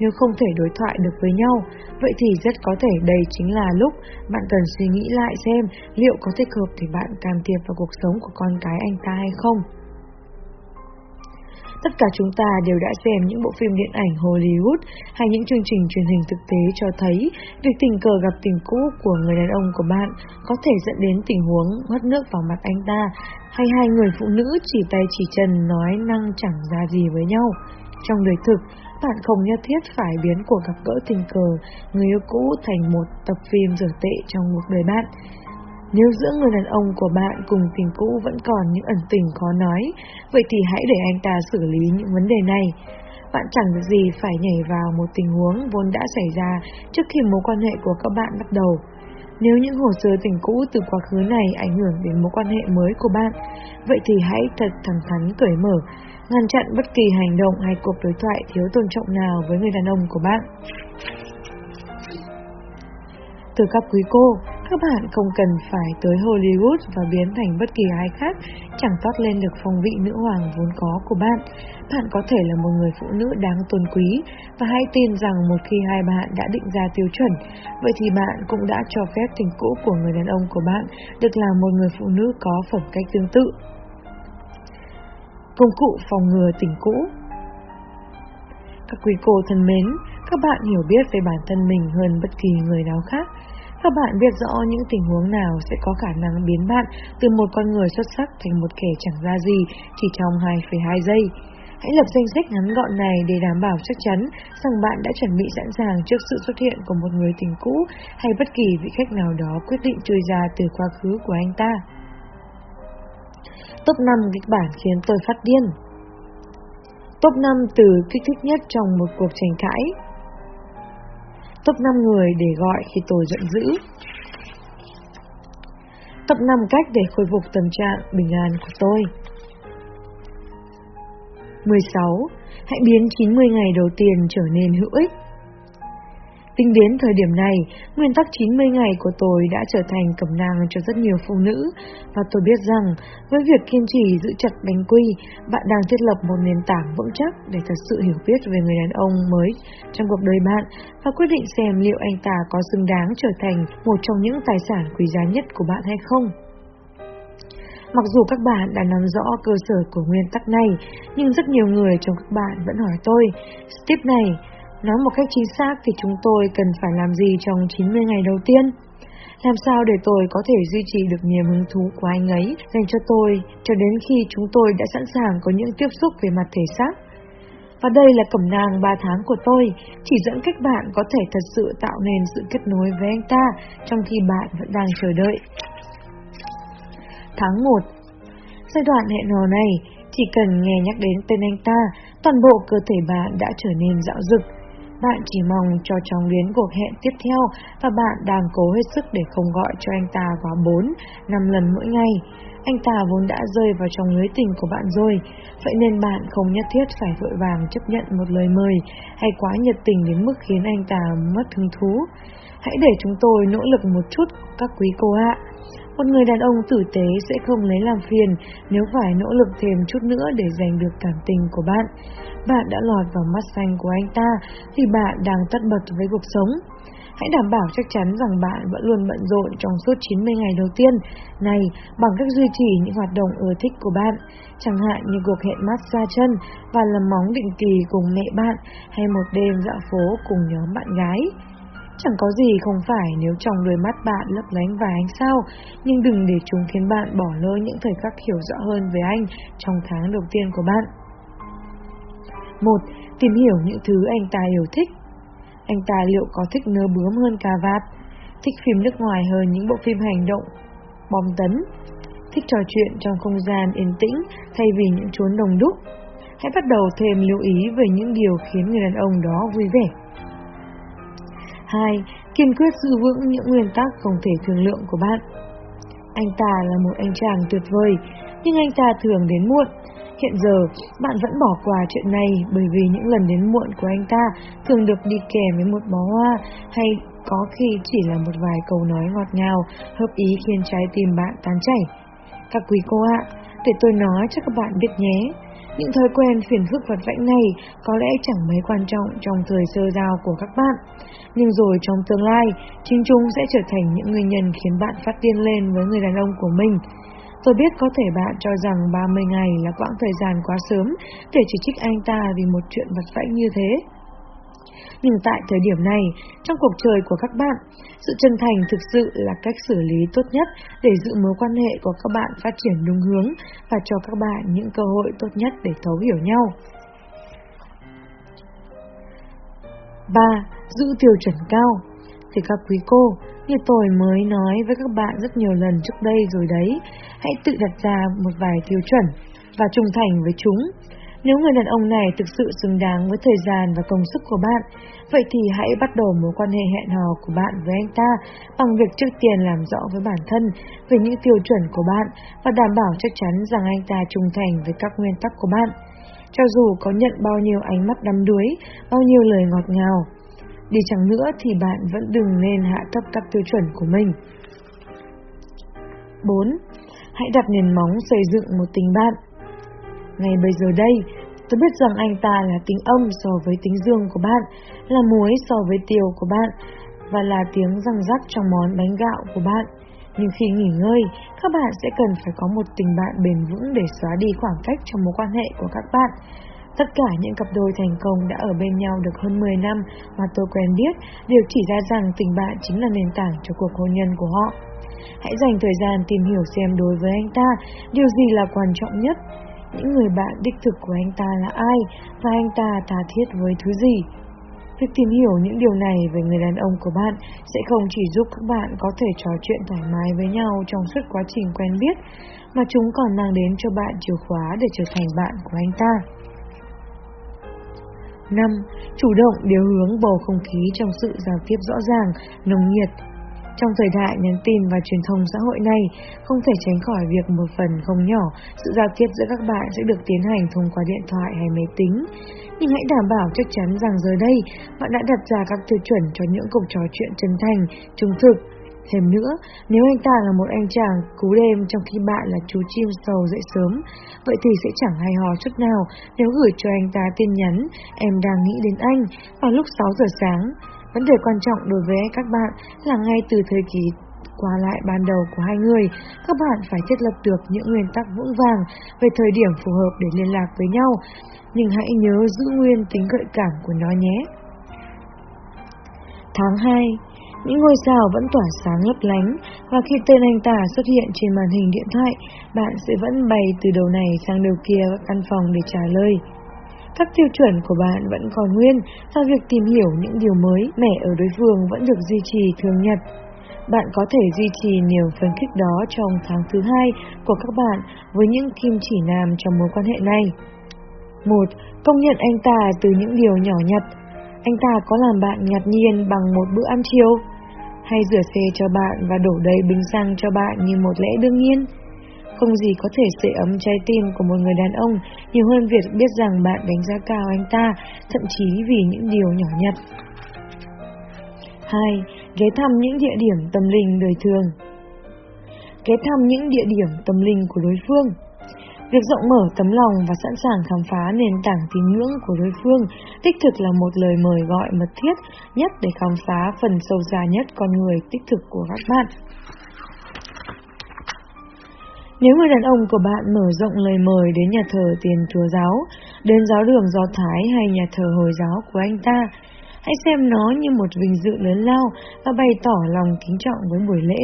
Nếu không thể đối thoại được với nhau, vậy thì rất có thể đây chính là lúc bạn cần suy nghĩ lại xem liệu có thích hợp để bạn can thiệp vào cuộc sống của con cái anh ta hay không. Tất cả chúng ta đều đã xem những bộ phim điện ảnh Hollywood hay những chương trình truyền hình thực tế cho thấy việc tình cờ gặp tình cũ của người đàn ông của bạn có thể dẫn đến tình huống mất nước vào mặt anh ta hay hai người phụ nữ chỉ tay chỉ chân nói năng chẳng ra gì với nhau. Trong đời thực, bạn không nhất thiết phải biến cuộc gặp gỡ tình cờ người yêu cũ thành một tập phim dở tệ trong cuộc đời bạn. Nếu giữa người đàn ông của bạn cùng tình cũ vẫn còn những ẩn tình khó nói, vậy thì hãy để anh ta xử lý những vấn đề này. Bạn chẳng được gì phải nhảy vào một tình huống vốn đã xảy ra trước khi mối quan hệ của các bạn bắt đầu. Nếu những hồ sơ tình cũ từ quá khứ này ảnh hưởng đến mối quan hệ mới của bạn, vậy thì hãy thật thẳng thắn cởi mở, ngăn chặn bất kỳ hành động hay cuộc đối thoại thiếu tôn trọng nào với người đàn ông của bạn. Từ các quý cô, các bạn không cần phải tới Hollywood và biến thành bất kỳ ai khác, chẳng toát lên được phong vị nữ hoàng vốn có của bạn. Bạn có thể là một người phụ nữ đáng tôn quý và hãy tin rằng một khi hai bạn đã định ra tiêu chuẩn, vậy thì bạn cũng đã cho phép tình cũ của người đàn ông của bạn được là một người phụ nữ có phẩm cách tương tự. Công cụ phòng ngừa tình cũ Các quý cô thân mến, các bạn hiểu biết về bản thân mình hơn bất kỳ người nào khác. Các bạn biết rõ những tình huống nào sẽ có khả năng biến bạn từ một con người xuất sắc thành một kẻ chẳng ra gì chỉ trong 2,2 giây. Hãy lập danh sách ngắn gọn này để đảm bảo chắc chắn rằng bạn đã chuẩn bị sẵn sàng trước sự xuất hiện của một người tình cũ hay bất kỳ vị khách nào đó quyết định chui ra từ quá khứ của anh ta. Top 5 kịch bản khiến tôi phát điên Top 5 từ kích thích nhất trong một cuộc tranh cãi Top 5 người để gọi khi tôi giận dữ Top 5 cách để khôi phục tâm trạng bình an của tôi 16. Hãy biến 90 ngày đầu tiên trở nên hữu ích Tính đến thời điểm này, nguyên tắc 90 ngày của tôi đã trở thành cẩm nang cho rất nhiều phụ nữ và tôi biết rằng với việc kiên trì giữ chặt bánh quy, bạn đang thiết lập một nền tảng vững chắc để thật sự hiểu biết về người đàn ông mới trong cuộc đời bạn và quyết định xem liệu anh ta có xứng đáng trở thành một trong những tài sản quý giá nhất của bạn hay không. Mặc dù các bạn đã nắm rõ cơ sở của nguyên tắc này, nhưng rất nhiều người trong các bạn vẫn hỏi tôi, Steve này, Nói một cách chính xác thì chúng tôi cần phải làm gì trong 90 ngày đầu tiên? Làm sao để tôi có thể duy trì được niềm hứng thú của anh ấy dành cho tôi cho đến khi chúng tôi đã sẵn sàng có những tiếp xúc về mặt thể xác? Và đây là cẩm nang 3 tháng của tôi, chỉ dẫn cách bạn có thể thật sự tạo nên sự kết nối với anh ta trong khi bạn vẫn đang chờ đợi. Tháng 1 Giai đoạn hẹn hò này, chỉ cần nghe nhắc đến tên anh ta, toàn bộ cơ thể bạn đã trở nên dạo dực, bạn chỉ mong cho chóng biến cuộc hẹn tiếp theo và bạn đang cố hết sức để không gọi cho anh ta quá 4, 5 lần mỗi ngày. Anh ta vốn đã rơi vào trong lưới tình của bạn rồi, vậy nên bạn không nhất thiết phải vội vàng chấp nhận một lời mời hay quá nhiệt tình đến mức khiến anh ta mất hứng thú. Hãy để chúng tôi nỗ lực một chút, các quý cô ạ. Một người đàn ông tử tế sẽ không lấy làm phiền nếu phải nỗ lực thêm chút nữa để giành được cảm tình của bạn. Bạn đã lọt vào mắt xanh của anh ta thì bạn đang tất bật với cuộc sống. Hãy đảm bảo chắc chắn rằng bạn vẫn luôn bận rộn trong suốt 90 ngày đầu tiên này bằng cách duy trì những hoạt động ưa thích của bạn, chẳng hạn như cuộc hẹn mát xa chân và làm móng định kỳ cùng mẹ bạn hay một đêm dạo phố cùng nhóm bạn gái. Chẳng có gì không phải nếu trong đôi mắt bạn lấp lánh vài ánh sao, nhưng đừng để chúng khiến bạn bỏ lỡ những thời khắc hiểu rõ hơn về anh trong tháng đầu tiên của bạn. 1. Tìm hiểu những thứ anh ta yêu thích. Anh ta liệu có thích nơ bướm hơn cà vạt, thích phim nước ngoài hơn những bộ phim hành động, bom tấn, thích trò chuyện trong không gian yên tĩnh thay vì những chốn đồng đúc. Hãy bắt đầu thêm lưu ý về những điều khiến người đàn ông đó vui vẻ. 2. Kiên quyết giữ vững những nguyên tắc không thể thương lượng của bạn. Anh ta là một anh chàng tuyệt vời, nhưng anh ta thường đến muộn. Hiện giờ, bạn vẫn bỏ qua chuyện này bởi vì những lần đến muộn của anh ta thường được đi kèm với một bó hoa hay có khi chỉ là một vài câu nói ngọt ngào, hợp ý khiến trái tim bạn tan chảy. Các quý cô ạ, để tôi nói cho các bạn biết nhé, những thói quen phiền phức vật vãnh này có lẽ chẳng mấy quan trọng trong thời sơ giao của các bạn, nhưng rồi trong tương lai, chính chúng sẽ trở thành những nguyên nhân khiến bạn phát điên lên với người đàn ông của mình. Tôi biết có thể bạn cho rằng 30 ngày là quãng thời gian quá sớm để chỉ trích anh ta vì một chuyện vật vãnh như thế. Nhưng tại thời điểm này, trong cuộc chơi của các bạn, sự chân thành thực sự là cách xử lý tốt nhất để giữ mối quan hệ của các bạn phát triển đúng hướng và cho các bạn những cơ hội tốt nhất để thấu hiểu nhau. 3. Giữ tiêu chuẩn cao Thì các quý cô, như tôi mới nói với các bạn rất nhiều lần trước đây rồi đấy, hãy tự đặt ra một vài tiêu chuẩn và trung thành với chúng. Nếu người đàn ông này thực sự xứng đáng với thời gian và công sức của bạn, vậy thì hãy bắt đầu mối quan hệ hẹn hò của bạn với anh ta bằng việc trước tiên làm rõ với bản thân về những tiêu chuẩn của bạn và đảm bảo chắc chắn rằng anh ta trung thành với các nguyên tắc của bạn. Cho dù có nhận bao nhiêu ánh mắt đắm đuối, bao nhiêu lời ngọt ngào, Đi chẳng nữa thì bạn vẫn đừng nên hạ thấp các tiêu chuẩn của mình. 4. Hãy đặt nền móng xây dựng một tình bạn. Ngay bây giờ đây, tôi biết rằng anh ta là tính âm so với tính dương của bạn, là muối so với tiêu của bạn, và là tiếng răng rắc trong món bánh gạo của bạn. Nhưng khi nghỉ ngơi, các bạn sẽ cần phải có một tình bạn bền vững để xóa đi khoảng cách trong mối quan hệ của các bạn. Tất cả những cặp đôi thành công đã ở bên nhau được hơn 10 năm mà tôi quen biết đều chỉ ra rằng tình bạn chính là nền tảng cho cuộc hôn nhân của họ. Hãy dành thời gian tìm hiểu xem đối với anh ta, điều gì là quan trọng nhất. Những người bạn đích thực của anh ta là ai và anh ta tha thiết với thứ gì. Việc tìm hiểu những điều này về người đàn ông của bạn sẽ không chỉ giúp các bạn có thể trò chuyện thoải mái với nhau trong suốt quá trình quen biết, mà chúng còn mang đến cho bạn chìa khóa để trở thành bạn của anh ta. 5. Chủ động điều hướng bầu không khí trong sự giao tiếp rõ ràng, nồng nhiệt, trong thời đại nhắn tin và truyền thông xã hội này, không thể tránh khỏi việc một phần không nhỏ, sự giao tiếp giữa các bạn sẽ được tiến hành thông qua điện thoại hay máy tính. Nhưng hãy đảm bảo chắc chắn rằng giờ đây, bạn đã đặt ra các tiêu chuẩn cho những cuộc trò chuyện chân thành, trung thực. Thêm nữa, nếu anh ta là một anh chàng cú đêm trong khi bạn là chú chim sầu dậy sớm, vậy thì sẽ chẳng hay hò chút nào nếu gửi cho anh ta tin nhắn em đang nghĩ đến anh vào lúc 6 giờ sáng. Vấn đề quan trọng đối với các bạn là ngay từ thời kỳ qua lại ban đầu của hai người, các bạn phải thiết lập được những nguyên tắc vững vàng về thời điểm phù hợp để liên lạc với nhau, nhưng hãy nhớ giữ nguyên tính gợi cảm của nó nhé. Tháng 2 những ngôi sao vẫn tỏa sáng lấp lánh và khi tên anh ta xuất hiện trên màn hình điện thoại, bạn sẽ vẫn bay từ đầu này sang đầu kia các căn phòng để trả lời. Các tiêu chuẩn của bạn vẫn còn nguyên và việc tìm hiểu những điều mới mẻ ở đối phương vẫn được duy trì thường nhật. Bạn có thể duy trì nhiều phấn khích đó trong tháng thứ hai của các bạn với những kim chỉ nam trong mối quan hệ này. 1. Công nhận anh ta từ những điều nhỏ nhặt. Anh ta có làm bạn ngạc nhiên bằng một bữa ăn chiều? Hay rửa xe cho bạn và đổ đầy bình xăng cho bạn như một lẽ đương nhiên? Không gì có thể sưởi ấm trái tim của một người đàn ông nhiều hơn việc biết rằng bạn đánh giá cao anh ta, thậm chí vì những điều nhỏ nhặt. 2. Ghé thăm những địa điểm tâm linh đời thường Ghé thăm những địa điểm tâm linh của đối phương Việc rộng mở tấm lòng và sẵn sàng khám phá nền tảng tín ngưỡng của đối phương đích thực là một lời mời gọi mật thiết nhất để khám phá phần sâu xa nhất con người đích thực của các bạn. Nếu người đàn ông của bạn mở rộng lời mời đến nhà thờ tiền chúa giáo, đến giáo đường Do Thái hay nhà thờ Hồi giáo của anh ta, hãy xem nó như một vinh dự lớn lao và bày tỏ lòng kính trọng với buổi lễ.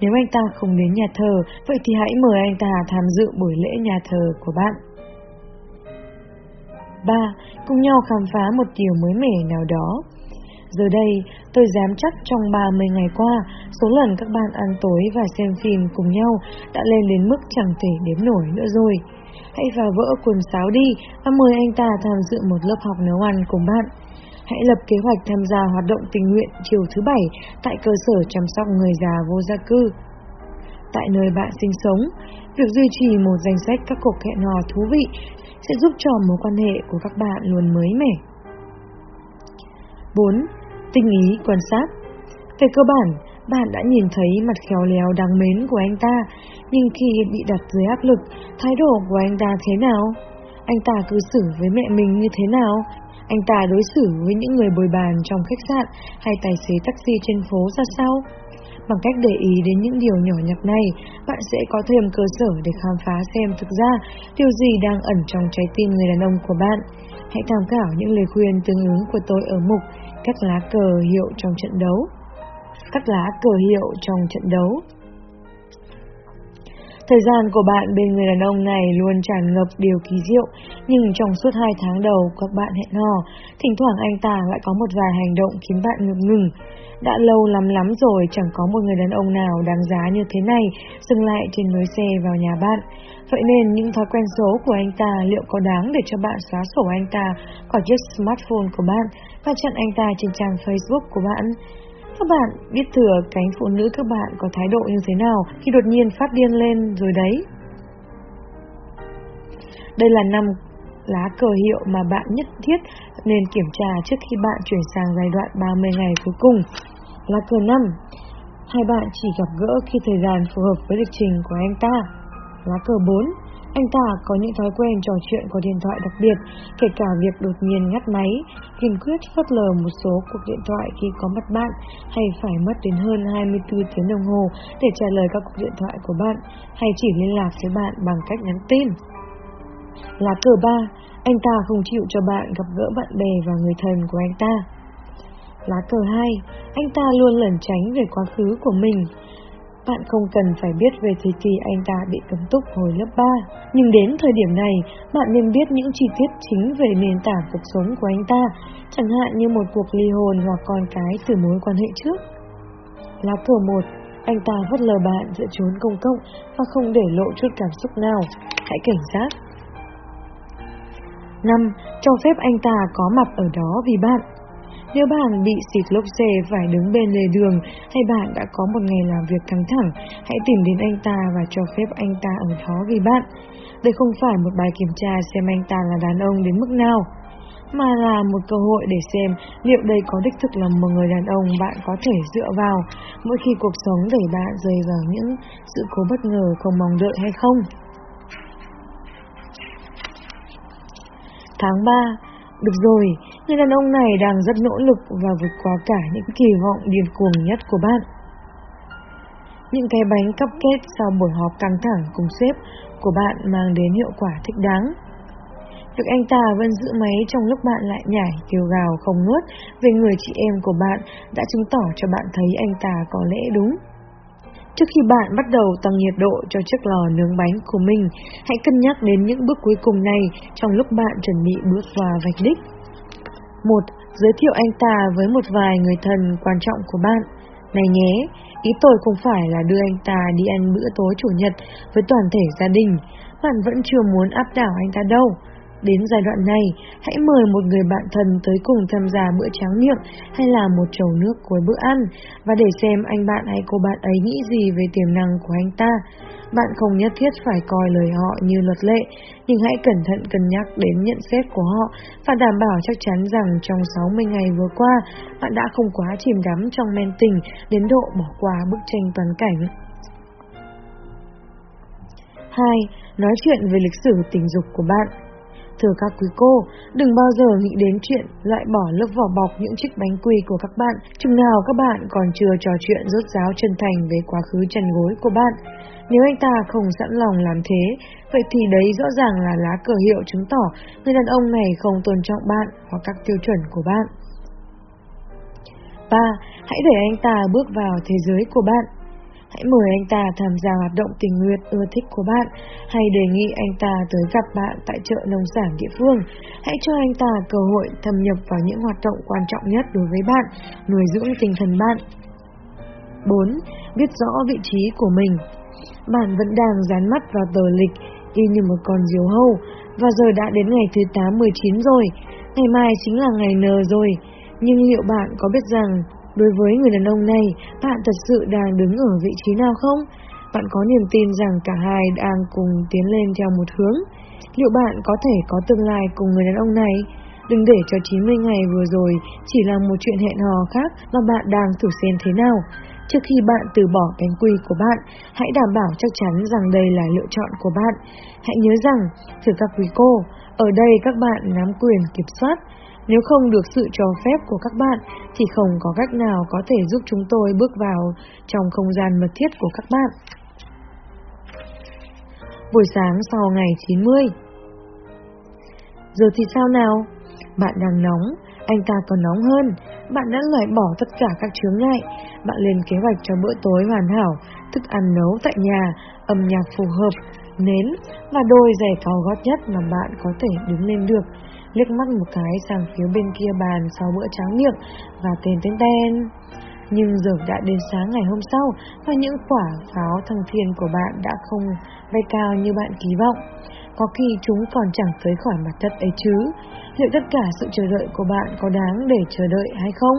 Nếu anh ta không đến nhà thờ, vậy thì hãy mời anh ta tham dự buổi lễ nhà thờ của bạn. 3. Cùng nhau khám phá một điều mới mẻ nào đó. Giờ đây, tôi dám chắc trong 30 ngày qua, số lần các bạn ăn tối và xem phim cùng nhau đã lên đến mức chẳng thể đếm nổi nữa rồi. Hãy vào vỡ quần sáo đi và mời anh ta tham dự một lớp học nấu ăn cùng bạn. Hãy lập kế hoạch tham gia hoạt động tình nguyện chiều thứ bảy tại cơ sở chăm sóc người già vô gia cư. Tại nơi bạn sinh sống, việc duy trì một danh sách các cuộc hẹn hò thú vị sẽ giúp cho mối quan hệ của các bạn luôn mới mẻ. 4 tinh ý quan sát. Về cơ bản, bạn đã nhìn thấy mặt khéo léo đáng mến của anh ta, nhưng khi bị đặt dưới áp lực, thái độ của anh ta thế nào? Anh ta cư xử với mẹ mình như thế nào? Anh ta đối xử với những người bồi bàn trong khách sạn hay tài xế taxi trên phố ra sao? Bằng cách để ý đến những điều nhỏ nhặt này, bạn sẽ có thêm cơ sở để khám phá xem thực ra điều gì đang ẩn trong trái tim người đàn ông của bạn. Hãy tham khảo những lời khuyên tương ứng của tôi ở mục các lá cờ hiệu trong trận đấu. Các lá cờ hiệu trong trận đấu. Thời gian của bạn bên người đàn ông này luôn tràn ngập điều kỳ diệu, nhưng trong suốt hai tháng đầu các bạn hẹn hò, thỉnh thoảng anh ta lại có một vài hành động khiến bạn ngực ngừng. Đã lâu lắm lắm rồi, chẳng có một người đàn ông nào đáng giá như thế này, dừng lại trên lối xe vào nhà bạn. Vậy nên những thói quen xấu của anh ta liệu có đáng để cho bạn xóa sổ anh ta khỏi chiếc smartphone của bạn và chặn anh ta trên trang Facebook của bạn? Các bạn biết thừa cánh phụ nữ các bạn có thái độ như thế nào khi đột nhiên phát điên lên rồi đấy. Đây là năm lá cờ hiệu mà bạn nhất thiết nên kiểm tra trước khi bạn chuyển sang giai đoạn 30 ngày cuối cùng. Là cờ 5. Hai bạn chỉ gặp gỡ khi thời gian phù hợp với lịch trình của anh ta. Lá cờ 4. Anh ta có những thói quen trò chuyện qua điện thoại đặc biệt, kể cả việc đột nhiên ngắt máy, kiên quyết phớt lờ một số cuộc điện thoại khi có mặt bạn, hay phải mất đến hơn 24 tiếng đồng hồ để trả lời các cuộc điện thoại của bạn, hay chỉ liên lạc với bạn bằng cách nhắn tin. Lá cờ 3, anh ta không chịu cho bạn gặp gỡ bạn bè và người thân của anh ta. Lá cờ 2, anh ta luôn lẩn tránh về quá khứ của mình, bạn không cần phải biết về thời kỳ anh ta bị cấm túc hồi lớp 3, nhưng đến thời điểm này, bạn nên biết những chi tiết chính về nền tảng cuộc sống của anh ta, chẳng hạn như một cuộc ly hôn hoặc con cái từ mối quan hệ trước. Lá cờ 1 anh ta vất lờ bạn giữa trốn công cộng và không để lộ chút cảm xúc nào. Hãy cảnh giác. 5. Cho phép anh ta có mặt ở đó vì bạn. Nếu bạn bị xịt lốp xe phải đứng bên lề đường hay bạn đã có một ngày làm việc căng thẳng, hãy tìm đến anh ta và cho phép anh ta ở đó vì bạn. Đây không phải một bài kiểm tra xem anh ta là đàn ông đến mức nào, mà là một cơ hội để xem liệu đây có đích thực là một người đàn ông bạn có thể dựa vào mỗi khi cuộc sống đẩy bạn rơi vào những sự cố bất ngờ không mong đợi hay không. Tháng 3, được rồi, người đàn ông này đang rất nỗ lực và vượt qua cả những kỳ vọng điên cuồng nhất của bạn. Những cái bánh cupcake sau buổi họp căng thẳng cùng sếp của bạn mang đến hiệu quả thích đáng. Việc anh ta vẫn giữ máy trong lúc bạn lại nhảy kêu gào không nuốt về người chị em của bạn đã chứng tỏ cho bạn thấy anh ta có lẽ đúng. Trước khi bạn bắt đầu tăng nhiệt độ cho chiếc lò nướng bánh của mình, hãy cân nhắc đến những bước cuối cùng này trong lúc bạn chuẩn bị bước vào vạch đích. 1. Giới thiệu anh ta với một vài người thân quan trọng của bạn. Này nhé, ý tôi không phải là đưa anh ta đi ăn bữa tối chủ nhật với toàn thể gia đình. Bạn vẫn chưa muốn áp đảo anh ta đâu. Đến giai đoạn này, hãy mời một người bạn thân tới cùng tham gia bữa tráng miệng hay là một chầu nước cuối bữa ăn và để xem anh bạn hay cô bạn ấy nghĩ gì về tiềm năng của anh ta. Bạn không nhất thiết phải coi lời họ như luật lệ, nhưng hãy cẩn thận cân nhắc đến nhận xét của họ và đảm bảo chắc chắn rằng trong 60 ngày vừa qua, bạn đã không quá chìm đắm trong men tình đến độ bỏ qua bức tranh toàn cảnh. 2. Nói chuyện về lịch sử tình dục của bạn Thưa các quý cô, đừng bao giờ nghĩ đến chuyện loại bỏ lớp vỏ bọc những chiếc bánh quy của các bạn, chừng nào các bạn còn chưa trò chuyện rốt ráo chân thành về quá khứ trần gối của bạn. Nếu anh ta không sẵn lòng làm thế, vậy thì đấy rõ ràng là lá cờ hiệu chứng tỏ người đàn ông này không tôn trọng bạn hoặc các tiêu chuẩn của bạn. 3. Hãy để anh ta bước vào thế giới của bạn. Hãy mời anh ta tham gia hoạt động tình nguyện ưa thích của bạn, hay đề nghị anh ta tới gặp bạn tại chợ nông sản địa phương. Hãy cho anh ta cơ hội thâm nhập vào những hoạt động quan trọng nhất đối với bạn, nuôi dưỡng tinh thần bạn. 4. Biết rõ vị trí của mình Bạn vẫn đang dán mắt vào tờ lịch, y như một con diều hâu, và giờ đã đến ngày thứ 8-19 rồi, ngày mai chính là ngày nờ rồi. Nhưng liệu bạn có biết rằng Đối với người đàn ông này, bạn thật sự đang đứng ở vị trí nào không? Bạn có niềm tin rằng cả hai đang cùng tiến lên theo một hướng. Liệu bạn có thể có tương lai cùng người đàn ông này? Đừng để cho 90 ngày vừa rồi chỉ là một chuyện hẹn hò khác mà bạn đang thử xem thế nào. Trước khi bạn từ bỏ cánh quy của bạn, hãy đảm bảo chắc chắn rằng đây là lựa chọn của bạn. Hãy nhớ rằng, thưa các quý cô, ở đây các bạn nắm quyền kiểm soát, nếu không được sự cho phép của các bạn, thì không có cách nào có thể giúp chúng tôi bước vào trong không gian mật thiết của các bạn. Buổi sáng sau ngày 90 Giờ thì sao nào? Bạn đang nóng, anh ta còn nóng hơn. Bạn đã loại bỏ tất cả các chướng ngại. Bạn lên kế hoạch cho bữa tối hoàn hảo, thức ăn nấu tại nhà, âm nhạc phù hợp, nến và đôi giày cao gót nhất mà bạn có thể đứng lên được liếc mắt một cái sang phía bên kia bàn sau bữa tráng miệng và tên tên tên. Nhưng giờ đã đến sáng ngày hôm sau và những quả pháo thăng thiên của bạn đã không bay cao như bạn kỳ vọng. có khi chúng còn chẳng tới khỏi mặt đất ấy chứ. Liệu tất cả sự chờ đợi của bạn có đáng để chờ đợi hay không?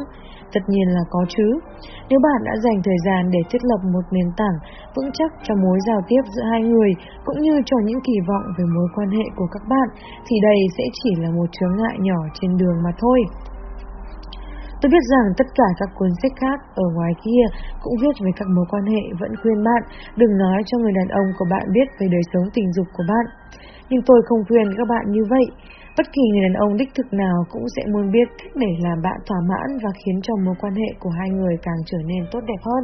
Tất nhiên là có chứ. Nếu bạn đã dành thời gian để thiết lập một nền tảng vững chắc cho mối giao tiếp giữa hai người, cũng như cho những kỳ vọng về mối quan hệ của các bạn, thì đây sẽ chỉ là một chướng ngại nhỏ trên đường mà thôi. Tôi biết rằng tất cả các cuốn sách khác ở ngoài kia cũng viết về các mối quan hệ vẫn khuyên bạn đừng nói cho người đàn ông của bạn biết về đời sống tình dục của bạn. Nhưng tôi không khuyên các bạn như vậy. Bất kỳ người đàn ông đích thực nào cũng sẽ muốn biết cách để làm bạn thỏa mãn và khiến cho mối quan hệ của hai người càng trở nên tốt đẹp hơn.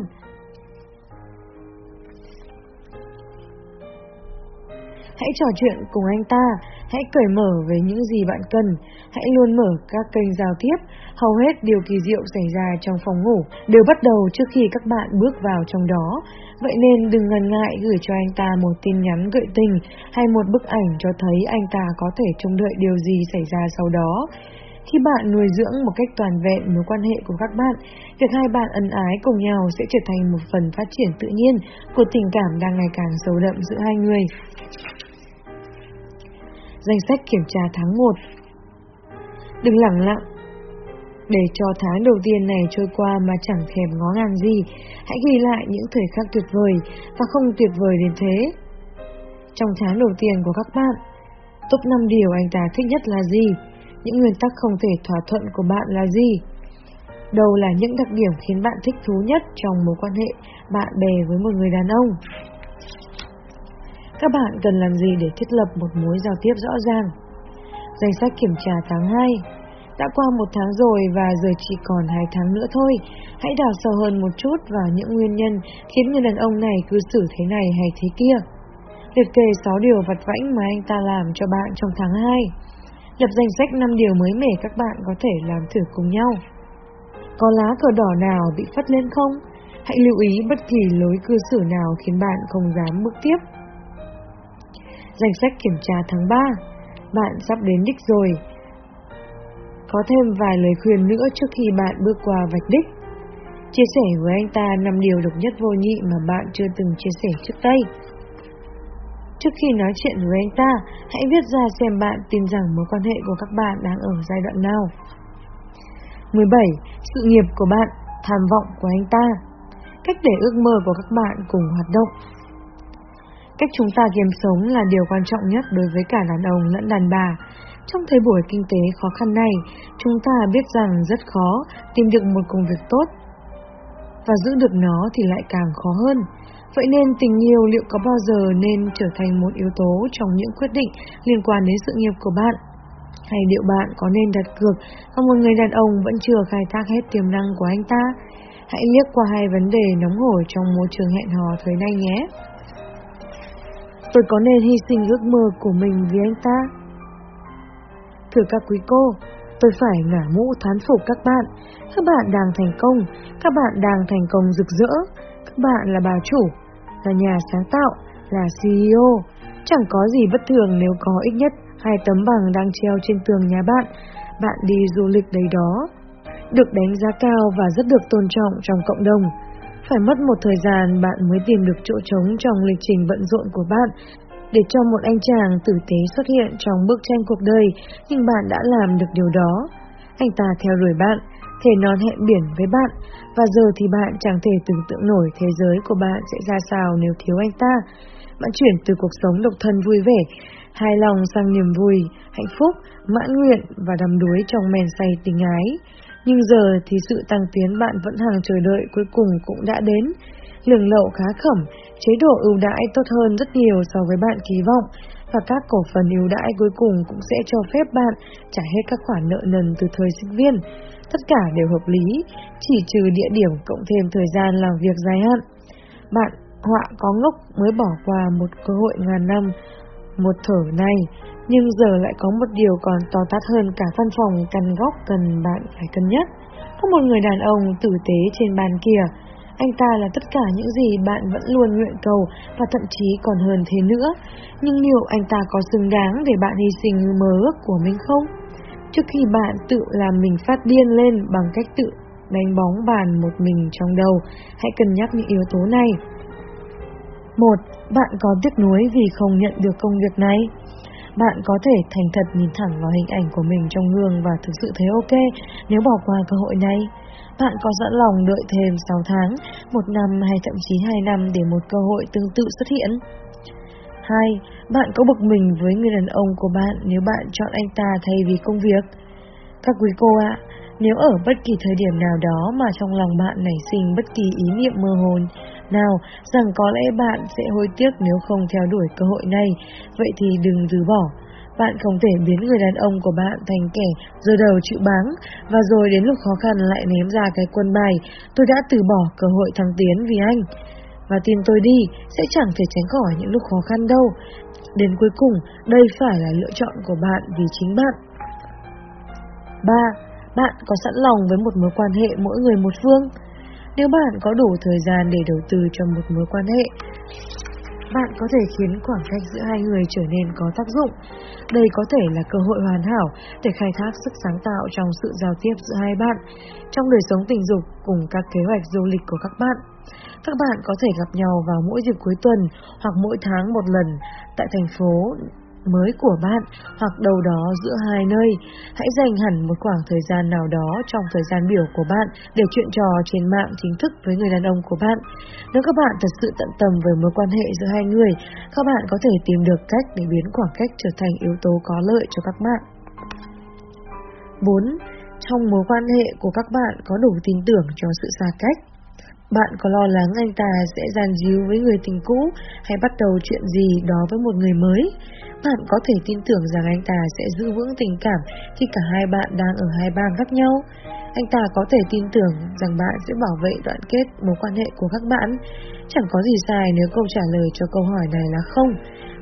Hãy trò chuyện cùng anh ta, hãy cởi mở về những gì bạn cần, hãy luôn mở các kênh giao tiếp. Hầu hết điều kỳ diệu xảy ra trong phòng ngủ đều bắt đầu trước khi các bạn bước vào trong đó. Vậy nên đừng ngần ngại gửi cho anh ta một tin nhắn gợi tình hay một bức ảnh cho thấy anh ta có thể trông đợi điều gì xảy ra sau đó. Khi bạn nuôi dưỡng một cách toàn vẹn mối quan hệ của các bạn, việc hai bạn ân ái cùng nhau sẽ trở thành một phần phát triển tự nhiên của tình cảm đang ngày càng sâu đậm giữa hai người. Danh sách kiểm tra tháng 1 Đừng lẳng lặng Để cho tháng đầu tiên này trôi qua mà chẳng thèm ngó ngàng gì, hãy ghi lại những thời khắc tuyệt vời và không tuyệt vời đến thế. Trong tháng đầu tiên của các bạn, top 5 điều anh ta thích nhất là gì? Những nguyên tắc không thể thỏa thuận của bạn là gì? Đâu là những đặc điểm khiến bạn thích thú nhất trong mối quan hệ bạn bè với một người đàn ông? Các bạn cần làm gì để thiết lập một mối giao tiếp rõ ràng? Danh sách kiểm tra tháng 2 Đã qua một tháng rồi và giờ chỉ còn hai tháng nữa thôi. Hãy đào sâu hơn một chút vào những nguyên nhân khiến người đàn ông này cư xử thế này hay thế kia. Liệt kê 6 điều vặt vãnh mà anh ta làm cho bạn trong tháng 2. Lập danh sách 5 điều mới mẻ các bạn có thể làm thử cùng nhau. Có lá cờ đỏ nào bị phất lên không? Hãy lưu ý bất kỳ lối cư xử nào khiến bạn không dám bước tiếp. Danh sách kiểm tra tháng 3 Bạn sắp đến đích rồi. Có thêm vài lời khuyên nữa trước khi bạn bước qua vạch đích. Chia sẻ với anh ta 5 điều độc nhất vô nhị mà bạn chưa từng chia sẻ trước đây. Trước khi nói chuyện với anh ta, hãy viết ra xem bạn tin rằng mối quan hệ của các bạn đang ở giai đoạn nào. 17. Sự nghiệp của bạn, tham vọng của anh ta. Cách để ước mơ của các bạn cùng hoạt động. Cách chúng ta kiếm sống là điều quan trọng nhất đối với cả đàn ông lẫn đàn bà. Trong thời buổi kinh tế khó khăn này, chúng ta biết rằng rất khó tìm được một công việc tốt và giữ được nó thì lại càng khó hơn. Vậy nên tình yêu liệu có bao giờ nên trở thành một yếu tố trong những quyết định liên quan đến sự nghiệp của bạn? Hay liệu bạn có nên đặt cược và một người đàn ông vẫn chưa khai thác hết tiềm năng của anh ta? Hãy liếc qua hai vấn đề nóng hổi trong môi trường hẹn hò thời nay nhé. Tôi có nên hy sinh ước mơ của mình vì anh ta? Thưa các quý cô, tôi phải ngả mũ thán phục các bạn. Các bạn đang thành công, các bạn đang thành công rực rỡ. Các bạn là bà chủ, là nhà sáng tạo, là CEO. Chẳng có gì bất thường nếu có ít nhất hai tấm bằng đang treo trên tường nhà bạn. Bạn đi du lịch đấy đó. Được đánh giá cao và rất được tôn trọng trong cộng đồng. Phải mất một thời gian bạn mới tìm được chỗ trống trong lịch trình bận rộn của bạn để cho một anh chàng tử tế xuất hiện trong bức tranh cuộc đời, nhưng bạn đã làm được điều đó. Anh ta theo đuổi bạn, thể non hẹn biển với bạn, và giờ thì bạn chẳng thể tưởng tượng nổi thế giới của bạn sẽ ra sao nếu thiếu anh ta. Bạn chuyển từ cuộc sống độc thân vui vẻ, hài lòng sang niềm vui, hạnh phúc, mãn nguyện và đắm đuối trong men say tình ái. Nhưng giờ thì sự tăng tiến bạn vẫn hàng chờ đợi cuối cùng cũng đã đến. Lường lậu khá khẩm, chế độ ưu đãi tốt hơn rất nhiều so với bạn kỳ vọng, và các cổ phần ưu đãi cuối cùng cũng sẽ cho phép bạn trả hết các khoản nợ nần từ thời sinh viên. Tất cả đều hợp lý, chỉ trừ địa điểm cộng thêm thời gian làm việc dài hạn. Bạn họa có ngốc mới bỏ qua một cơ hội ngàn năm, một thở này, nhưng giờ lại có một điều còn to tát hơn cả văn phòng căn góc cần bạn phải cân nhắc. Có một người đàn ông tử tế trên bàn kia, anh ta là tất cả những gì bạn vẫn luôn nguyện cầu và thậm chí còn hơn thế nữa. Nhưng liệu anh ta có xứng đáng để bạn hy sinh mơ ước của mình không? Trước khi bạn tự làm mình phát điên lên bằng cách tự đánh bóng bàn một mình trong đầu, hãy cân nhắc những yếu tố này. Một, bạn có tiếc nuối vì không nhận được công việc này. Bạn có thể thành thật nhìn thẳng vào hình ảnh của mình trong gương và thực sự thấy ok nếu bỏ qua cơ hội này. Bạn có sẵn lòng đợi thêm 6 tháng, 1 năm hay thậm chí 2 năm để một cơ hội tương tự xuất hiện? 2. Bạn có bực mình với người đàn ông của bạn nếu bạn chọn anh ta thay vì công việc? Các quý cô ạ, nếu ở bất kỳ thời điểm nào đó mà trong lòng bạn nảy sinh bất kỳ ý niệm mơ hồn nào rằng có lẽ bạn sẽ hối tiếc nếu không theo đuổi cơ hội này, vậy thì đừng từ bỏ. Bạn không thể biến người đàn ông của bạn thành kẻ giờ đầu chịu báng và rồi đến lúc khó khăn lại ném ra cái quân bài tôi đã từ bỏ cơ hội thăng tiến vì anh. Và tin tôi đi, sẽ chẳng thể tránh khỏi những lúc khó khăn đâu. Đến cuối cùng, đây phải là lựa chọn của bạn vì chính bạn. 3. Bạn có sẵn lòng với một mối quan hệ mỗi người một phương? Nếu bạn có đủ thời gian để đầu tư cho một mối quan hệ, bạn có thể khiến khoảng cách giữa hai người trở nên có tác dụng. Đây có thể là cơ hội hoàn hảo để khai thác sức sáng tạo trong sự giao tiếp giữa hai bạn, trong đời sống tình dục cùng các kế hoạch du lịch của các bạn. Các bạn có thể gặp nhau vào mỗi dịp cuối tuần hoặc mỗi tháng một lần tại thành phố mới của bạn hoặc đâu đó giữa hai nơi. Hãy dành hẳn một khoảng thời gian nào đó trong thời gian biểu của bạn để chuyện trò trên mạng chính thức với người đàn ông của bạn. Nếu các bạn thật sự tận tâm với mối quan hệ giữa hai người, các bạn có thể tìm được cách để biến khoảng cách trở thành yếu tố có lợi cho các bạn. 4. Trong mối quan hệ của các bạn có đủ tin tưởng cho sự xa cách. Bạn có lo lắng anh ta sẽ gian díu với người tình cũ hay bắt đầu chuyện gì đó với một người mới? Bạn có thể tin tưởng rằng anh ta sẽ giữ vững tình cảm khi cả hai bạn đang ở hai bang khác nhau. Anh ta có thể tin tưởng rằng bạn sẽ bảo vệ đoạn kết mối quan hệ của các bạn. Chẳng có gì sai nếu câu trả lời cho câu hỏi này là không.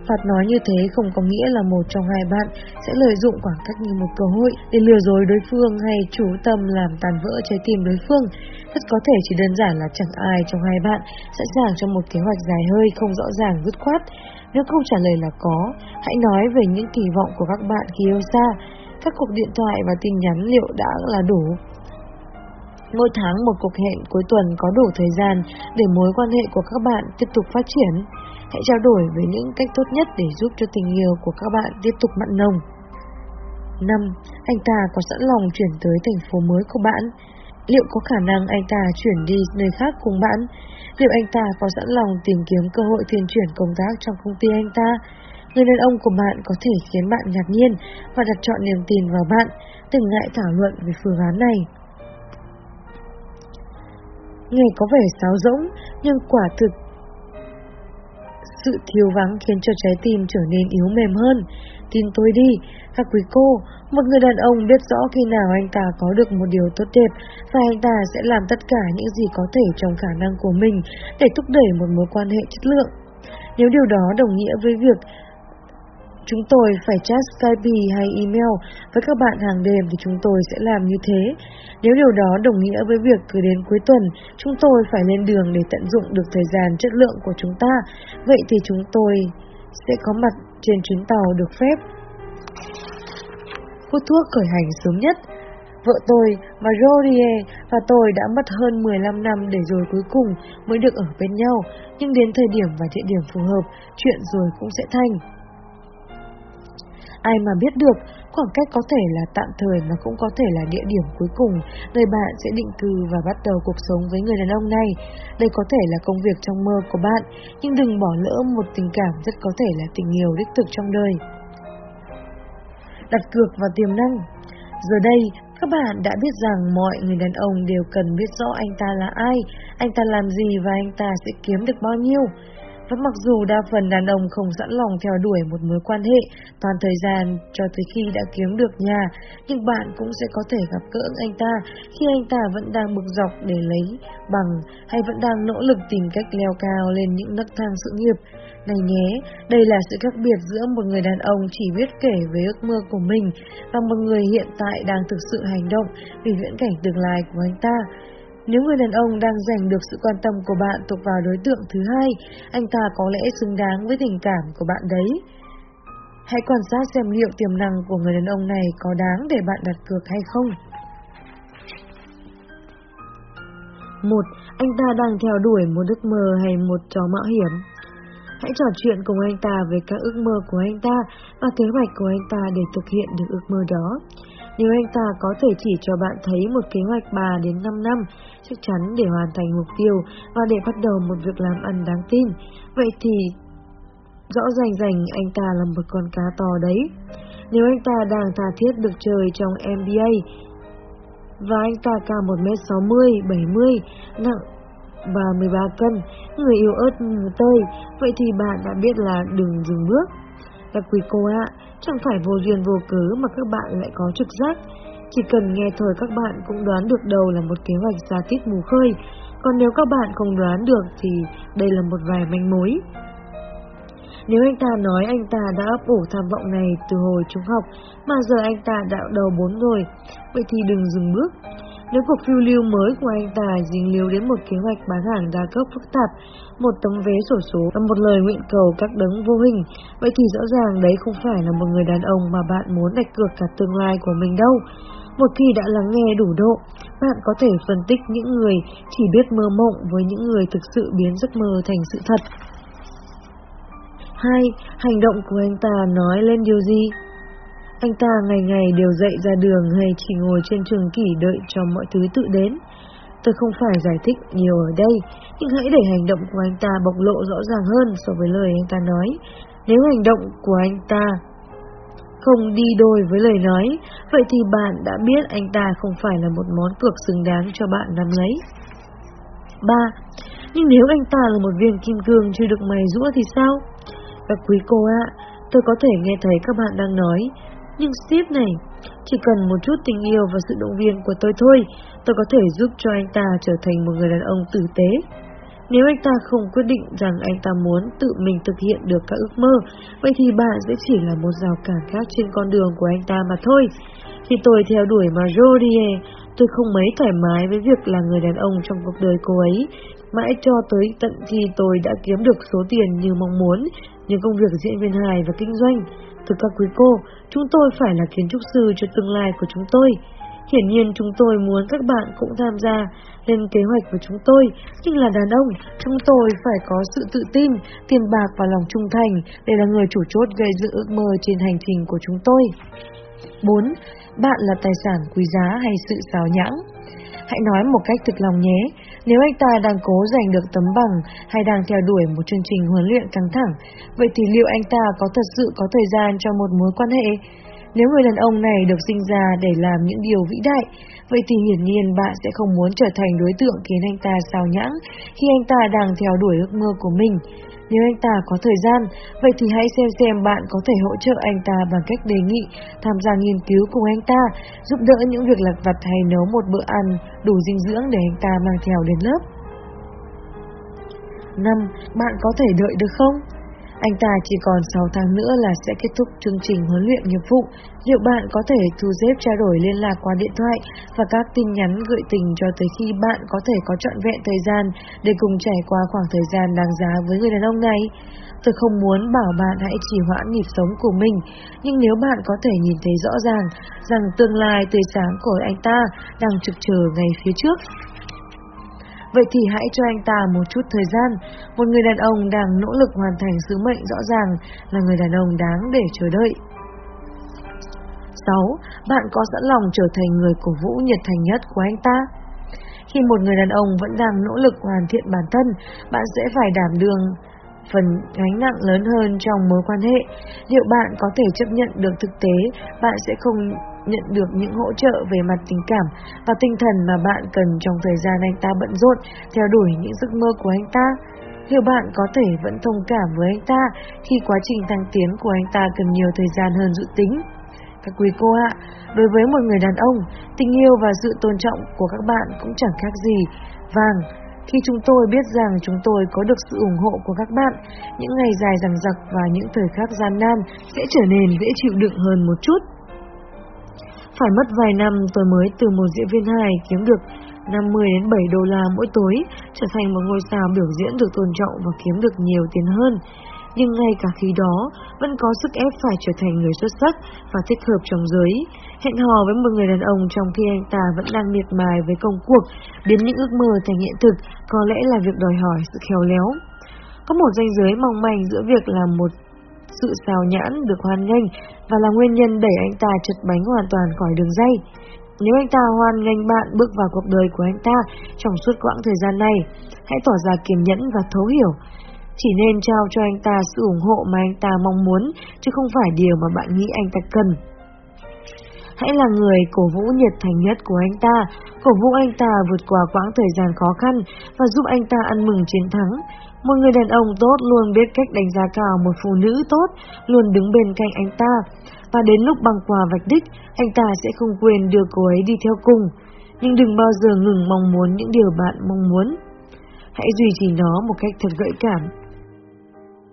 Phạt nói như thế không có nghĩa là một trong hai bạn sẽ lợi dụng khoảng cách như một cơ hội để lừa dối đối phương hay chủ tâm làm tàn vỡ trái tim đối phương. Rất có thể chỉ đơn giản là chẳng ai trong hai bạn sẵn sàng cho một kế hoạch dài hơi không rõ ràng dứt khoát. Nếu câu trả lời là có, hãy nói về những kỳ vọng của các bạn khi yêu xa. Các cuộc điện thoại và tin nhắn liệu đã là đủ? Mỗi tháng một cuộc hẹn cuối tuần có đủ thời gian để mối quan hệ của các bạn tiếp tục phát triển. Hãy trao đổi về những cách tốt nhất để giúp cho tình yêu của các bạn tiếp tục mặn nồng. 5. Anh ta có sẵn lòng chuyển tới thành phố mới của bạn? Liệu có khả năng anh ta chuyển đi nơi khác cùng bạn? Liệu anh ta có sẵn lòng tìm kiếm cơ hội thuyền chuyển công tác trong công ty anh ta? Người đàn ông của bạn có thể khiến bạn ngạc nhiên và đặt chọn niềm tin vào bạn, từng ngại thảo luận về phương án này. Nghe có vẻ sáo rỗng, nhưng quả thực sự thiếu vắng khiến cho trái tim trở nên yếu mềm hơn. Tin tôi đi, các quý cô, một người đàn ông biết rõ khi nào anh ta có được một điều tốt đẹp và anh ta sẽ làm tất cả những gì có thể trong khả năng của mình để thúc đẩy một mối quan hệ chất lượng. Nếu điều đó đồng nghĩa với việc chúng tôi phải chat Skype hay email với các bạn hàng đêm thì chúng tôi sẽ làm như thế. Nếu điều đó đồng nghĩa với việc cứ đến cuối tuần chúng tôi phải lên đường để tận dụng được thời gian chất lượng của chúng ta, vậy thì chúng tôi sẽ có mặt trên chuyến tàu được phép hút thuốc khởi hành sớm nhất. Vợ tôi, Marorie và tôi đã mất hơn 15 năm để rồi cuối cùng mới được ở bên nhau, nhưng đến thời điểm và địa điểm phù hợp, chuyện rồi cũng sẽ thành. Ai mà biết được, khoảng cách có thể là tạm thời mà cũng có thể là địa điểm cuối cùng nơi bạn sẽ định cư và bắt đầu cuộc sống với người đàn ông này. Đây có thể là công việc trong mơ của bạn, nhưng đừng bỏ lỡ một tình cảm rất có thể là tình yêu đích thực trong đời đặt cược vào tiềm năng. Giờ đây, các bạn đã biết rằng mọi người đàn ông đều cần biết rõ anh ta là ai, anh ta làm gì và anh ta sẽ kiếm được bao nhiêu. Và mặc dù đa phần đàn ông không sẵn lòng theo đuổi một mối quan hệ toàn thời gian cho tới khi đã kiếm được nhà, nhưng bạn cũng sẽ có thể gặp gỡ anh ta khi anh ta vẫn đang bực dọc để lấy bằng hay vẫn đang nỗ lực tìm cách leo cao lên những nấc thang sự nghiệp. Này nhé, đây là sự khác biệt giữa một người đàn ông chỉ biết kể về ước mơ của mình và một người hiện tại đang thực sự hành động vì viễn cảnh tương lai của anh ta. Nếu người đàn ông đang giành được sự quan tâm của bạn thuộc vào đối tượng thứ hai, anh ta có lẽ xứng đáng với tình cảm của bạn đấy. Hãy quan sát xem liệu tiềm năng của người đàn ông này có đáng để bạn đặt cược hay không. Một, anh ta đang theo đuổi một ước mơ hay một trò mạo hiểm. Hãy trò chuyện cùng anh ta về các ước mơ của anh ta và kế hoạch của anh ta để thực hiện được ước mơ đó. Nếu anh ta có thể chỉ cho bạn thấy một kế hoạch 3 đến 5 năm, chắc chắn để hoàn thành mục tiêu và để bắt đầu một việc làm ăn đáng tin, vậy thì rõ ràng ràng anh ta là một con cá to đấy. Nếu anh ta đang tha thiết được chơi trong NBA và anh ta cao 1m60, 70, nặng 33 cân, người yêu ớt như tơi, vậy thì bạn đã biết là đừng dừng bước. Các quý cô ạ, chẳng phải vô duyên vô cớ mà các bạn lại có trực giác. Chỉ cần nghe thôi các bạn cũng đoán được đầu là một kế hoạch ra tiết mù khơi, còn nếu các bạn không đoán được thì đây là một vài manh mối. Nếu anh ta nói anh ta đã ấp ủ tham vọng này từ hồi trung học, mà giờ anh ta đã đầu bốn rồi, vậy thì đừng dừng bước. Nếu cuộc phiêu lưu mới của anh ta dính líu đến một kế hoạch bán hàng đa cấp phức tạp, một tấm vé sổ số và một lời nguyện cầu các đấng vô hình, vậy thì rõ ràng đấy không phải là một người đàn ông mà bạn muốn đặt cược cả tương lai của mình đâu. Một khi đã lắng nghe đủ độ, bạn có thể phân tích những người chỉ biết mơ mộng với những người thực sự biến giấc mơ thành sự thật. 2. Hành động của anh ta nói lên điều gì? Anh ta ngày ngày đều dậy ra đường hay chỉ ngồi trên trường kỷ đợi cho mọi thứ tự đến. Tôi không phải giải thích nhiều ở đây, nhưng hãy để hành động của anh ta bộc lộ rõ ràng hơn so với lời anh ta nói. Nếu hành động của anh ta không đi đôi với lời nói, vậy thì bạn đã biết anh ta không phải là một món cược xứng đáng cho bạn nắm lấy. 3. Nhưng nếu anh ta là một viên kim cương chưa được mài rũa thì sao? Các quý cô ạ, tôi có thể nghe thấy các bạn đang nói, nhưng Steve này, chỉ cần một chút tình yêu và sự động viên của tôi thôi, tôi có thể giúp cho anh ta trở thành một người đàn ông tử tế. Nếu anh ta không quyết định rằng anh ta muốn tự mình thực hiện được các ước mơ, vậy thì bạn sẽ chỉ là một rào cản khác trên con đường của anh ta mà thôi. Khi tôi theo đuổi Marjorie, tôi không mấy thoải mái với việc là người đàn ông trong cuộc đời cô ấy, mãi cho tới tận khi tôi đã kiếm được số tiền như mong muốn, những công việc diễn viên hài và kinh doanh. Thưa các quý cô, chúng tôi phải là kiến trúc sư cho tương lai của chúng tôi. Hiển nhiên chúng tôi muốn các bạn cũng tham gia lên kế hoạch của chúng tôi, nhưng là đàn ông, chúng tôi phải có sự tự tin, tiền bạc và lòng trung thành để là người chủ chốt gây dựng ước mơ trên hành trình của chúng tôi. 4. Bạn là tài sản quý giá hay sự xáo nhãng? Hãy nói một cách thực lòng nhé, nếu anh ta đang cố giành được tấm bằng hay đang theo đuổi một chương trình huấn luyện căng thẳng, vậy thì liệu anh ta có thật sự có thời gian cho một mối quan hệ? Nếu người đàn ông này được sinh ra để làm những điều vĩ đại, vậy thì hiển nhiên bạn sẽ không muốn trở thành đối tượng khiến anh ta sao nhãng khi anh ta đang theo đuổi ước mơ của mình. Nếu anh ta có thời gian, vậy thì hãy xem xem bạn có thể hỗ trợ anh ta bằng cách đề nghị tham gia nghiên cứu cùng anh ta, giúp đỡ những việc lặt vặt hay nấu một bữa ăn đủ dinh dưỡng để anh ta mang theo đến lớp. 5. Bạn có thể đợi được không? Anh ta chỉ còn 6 tháng nữa là sẽ kết thúc chương trình huấn luyện nghiệp vụ. Liệu bạn có thể thu xếp trao đổi liên lạc qua điện thoại và các tin nhắn gợi tình cho tới khi bạn có thể có trọn vẹn thời gian để cùng trải qua khoảng thời gian đáng giá với người đàn ông này? Tôi không muốn bảo bạn hãy trì hoãn nhịp sống của mình, nhưng nếu bạn có thể nhìn thấy rõ ràng rằng tương lai tươi sáng của anh ta đang trực chờ ngay phía trước, Vậy thì hãy cho anh ta một chút thời gian. Một người đàn ông đang nỗ lực hoàn thành sứ mệnh rõ ràng là người đàn ông đáng để chờ đợi. 6. Bạn có sẵn lòng trở thành người cổ vũ nhiệt thành nhất của anh ta? Khi một người đàn ông vẫn đang nỗ lực hoàn thiện bản thân, bạn sẽ phải đảm đương phần gánh nặng lớn hơn trong mối quan hệ. Liệu bạn có thể chấp nhận được thực tế, bạn sẽ không nhận được những hỗ trợ về mặt tình cảm và tinh thần mà bạn cần trong thời gian anh ta bận rộn theo đuổi những giấc mơ của anh ta. Liệu bạn có thể vẫn thông cảm với anh ta khi quá trình thăng tiến của anh ta cần nhiều thời gian hơn dự tính? Các quý cô ạ, đối với một người đàn ông, tình yêu và sự tôn trọng của các bạn cũng chẳng khác gì vàng. Khi chúng tôi biết rằng chúng tôi có được sự ủng hộ của các bạn, những ngày dài dằng dặc và những thời khắc gian nan sẽ trở nên dễ chịu đựng hơn một chút. Phải mất vài năm tôi mới từ một diễn viên hài kiếm được 50 đến 7 đô la mỗi tối, trở thành một ngôi sao biểu diễn được tôn trọng và kiếm được nhiều tiền hơn. Nhưng ngay cả khi đó, vẫn có sức ép phải trở thành người xuất sắc và thích hợp trong giới. Hẹn hò với một người đàn ông trong khi anh ta vẫn đang miệt mài với công cuộc, biến những ước mơ thành hiện thực, có lẽ là việc đòi hỏi sự khéo léo. Có một ranh giới mong manh giữa việc là một sự xào nhãn được hoan nghênh và là nguyên nhân đẩy anh ta chật bánh hoàn toàn khỏi đường dây. Nếu anh ta hoan nghênh bạn bước vào cuộc đời của anh ta trong suốt quãng thời gian này, hãy tỏ ra kiên nhẫn và thấu hiểu. Chỉ nên trao cho anh ta sự ủng hộ mà anh ta mong muốn, chứ không phải điều mà bạn nghĩ anh ta cần. Hãy là người cổ vũ nhiệt thành nhất của anh ta, cổ vũ anh ta vượt qua quãng thời gian khó khăn và giúp anh ta ăn mừng chiến thắng. Một người đàn ông tốt luôn biết cách đánh giá cao một phụ nữ tốt, luôn đứng bên cạnh anh ta. Và đến lúc băng qua vạch đích, anh ta sẽ không quên đưa cô ấy đi theo cùng. Nhưng đừng bao giờ ngừng mong muốn những điều bạn mong muốn. Hãy duy trì nó một cách thật gợi cảm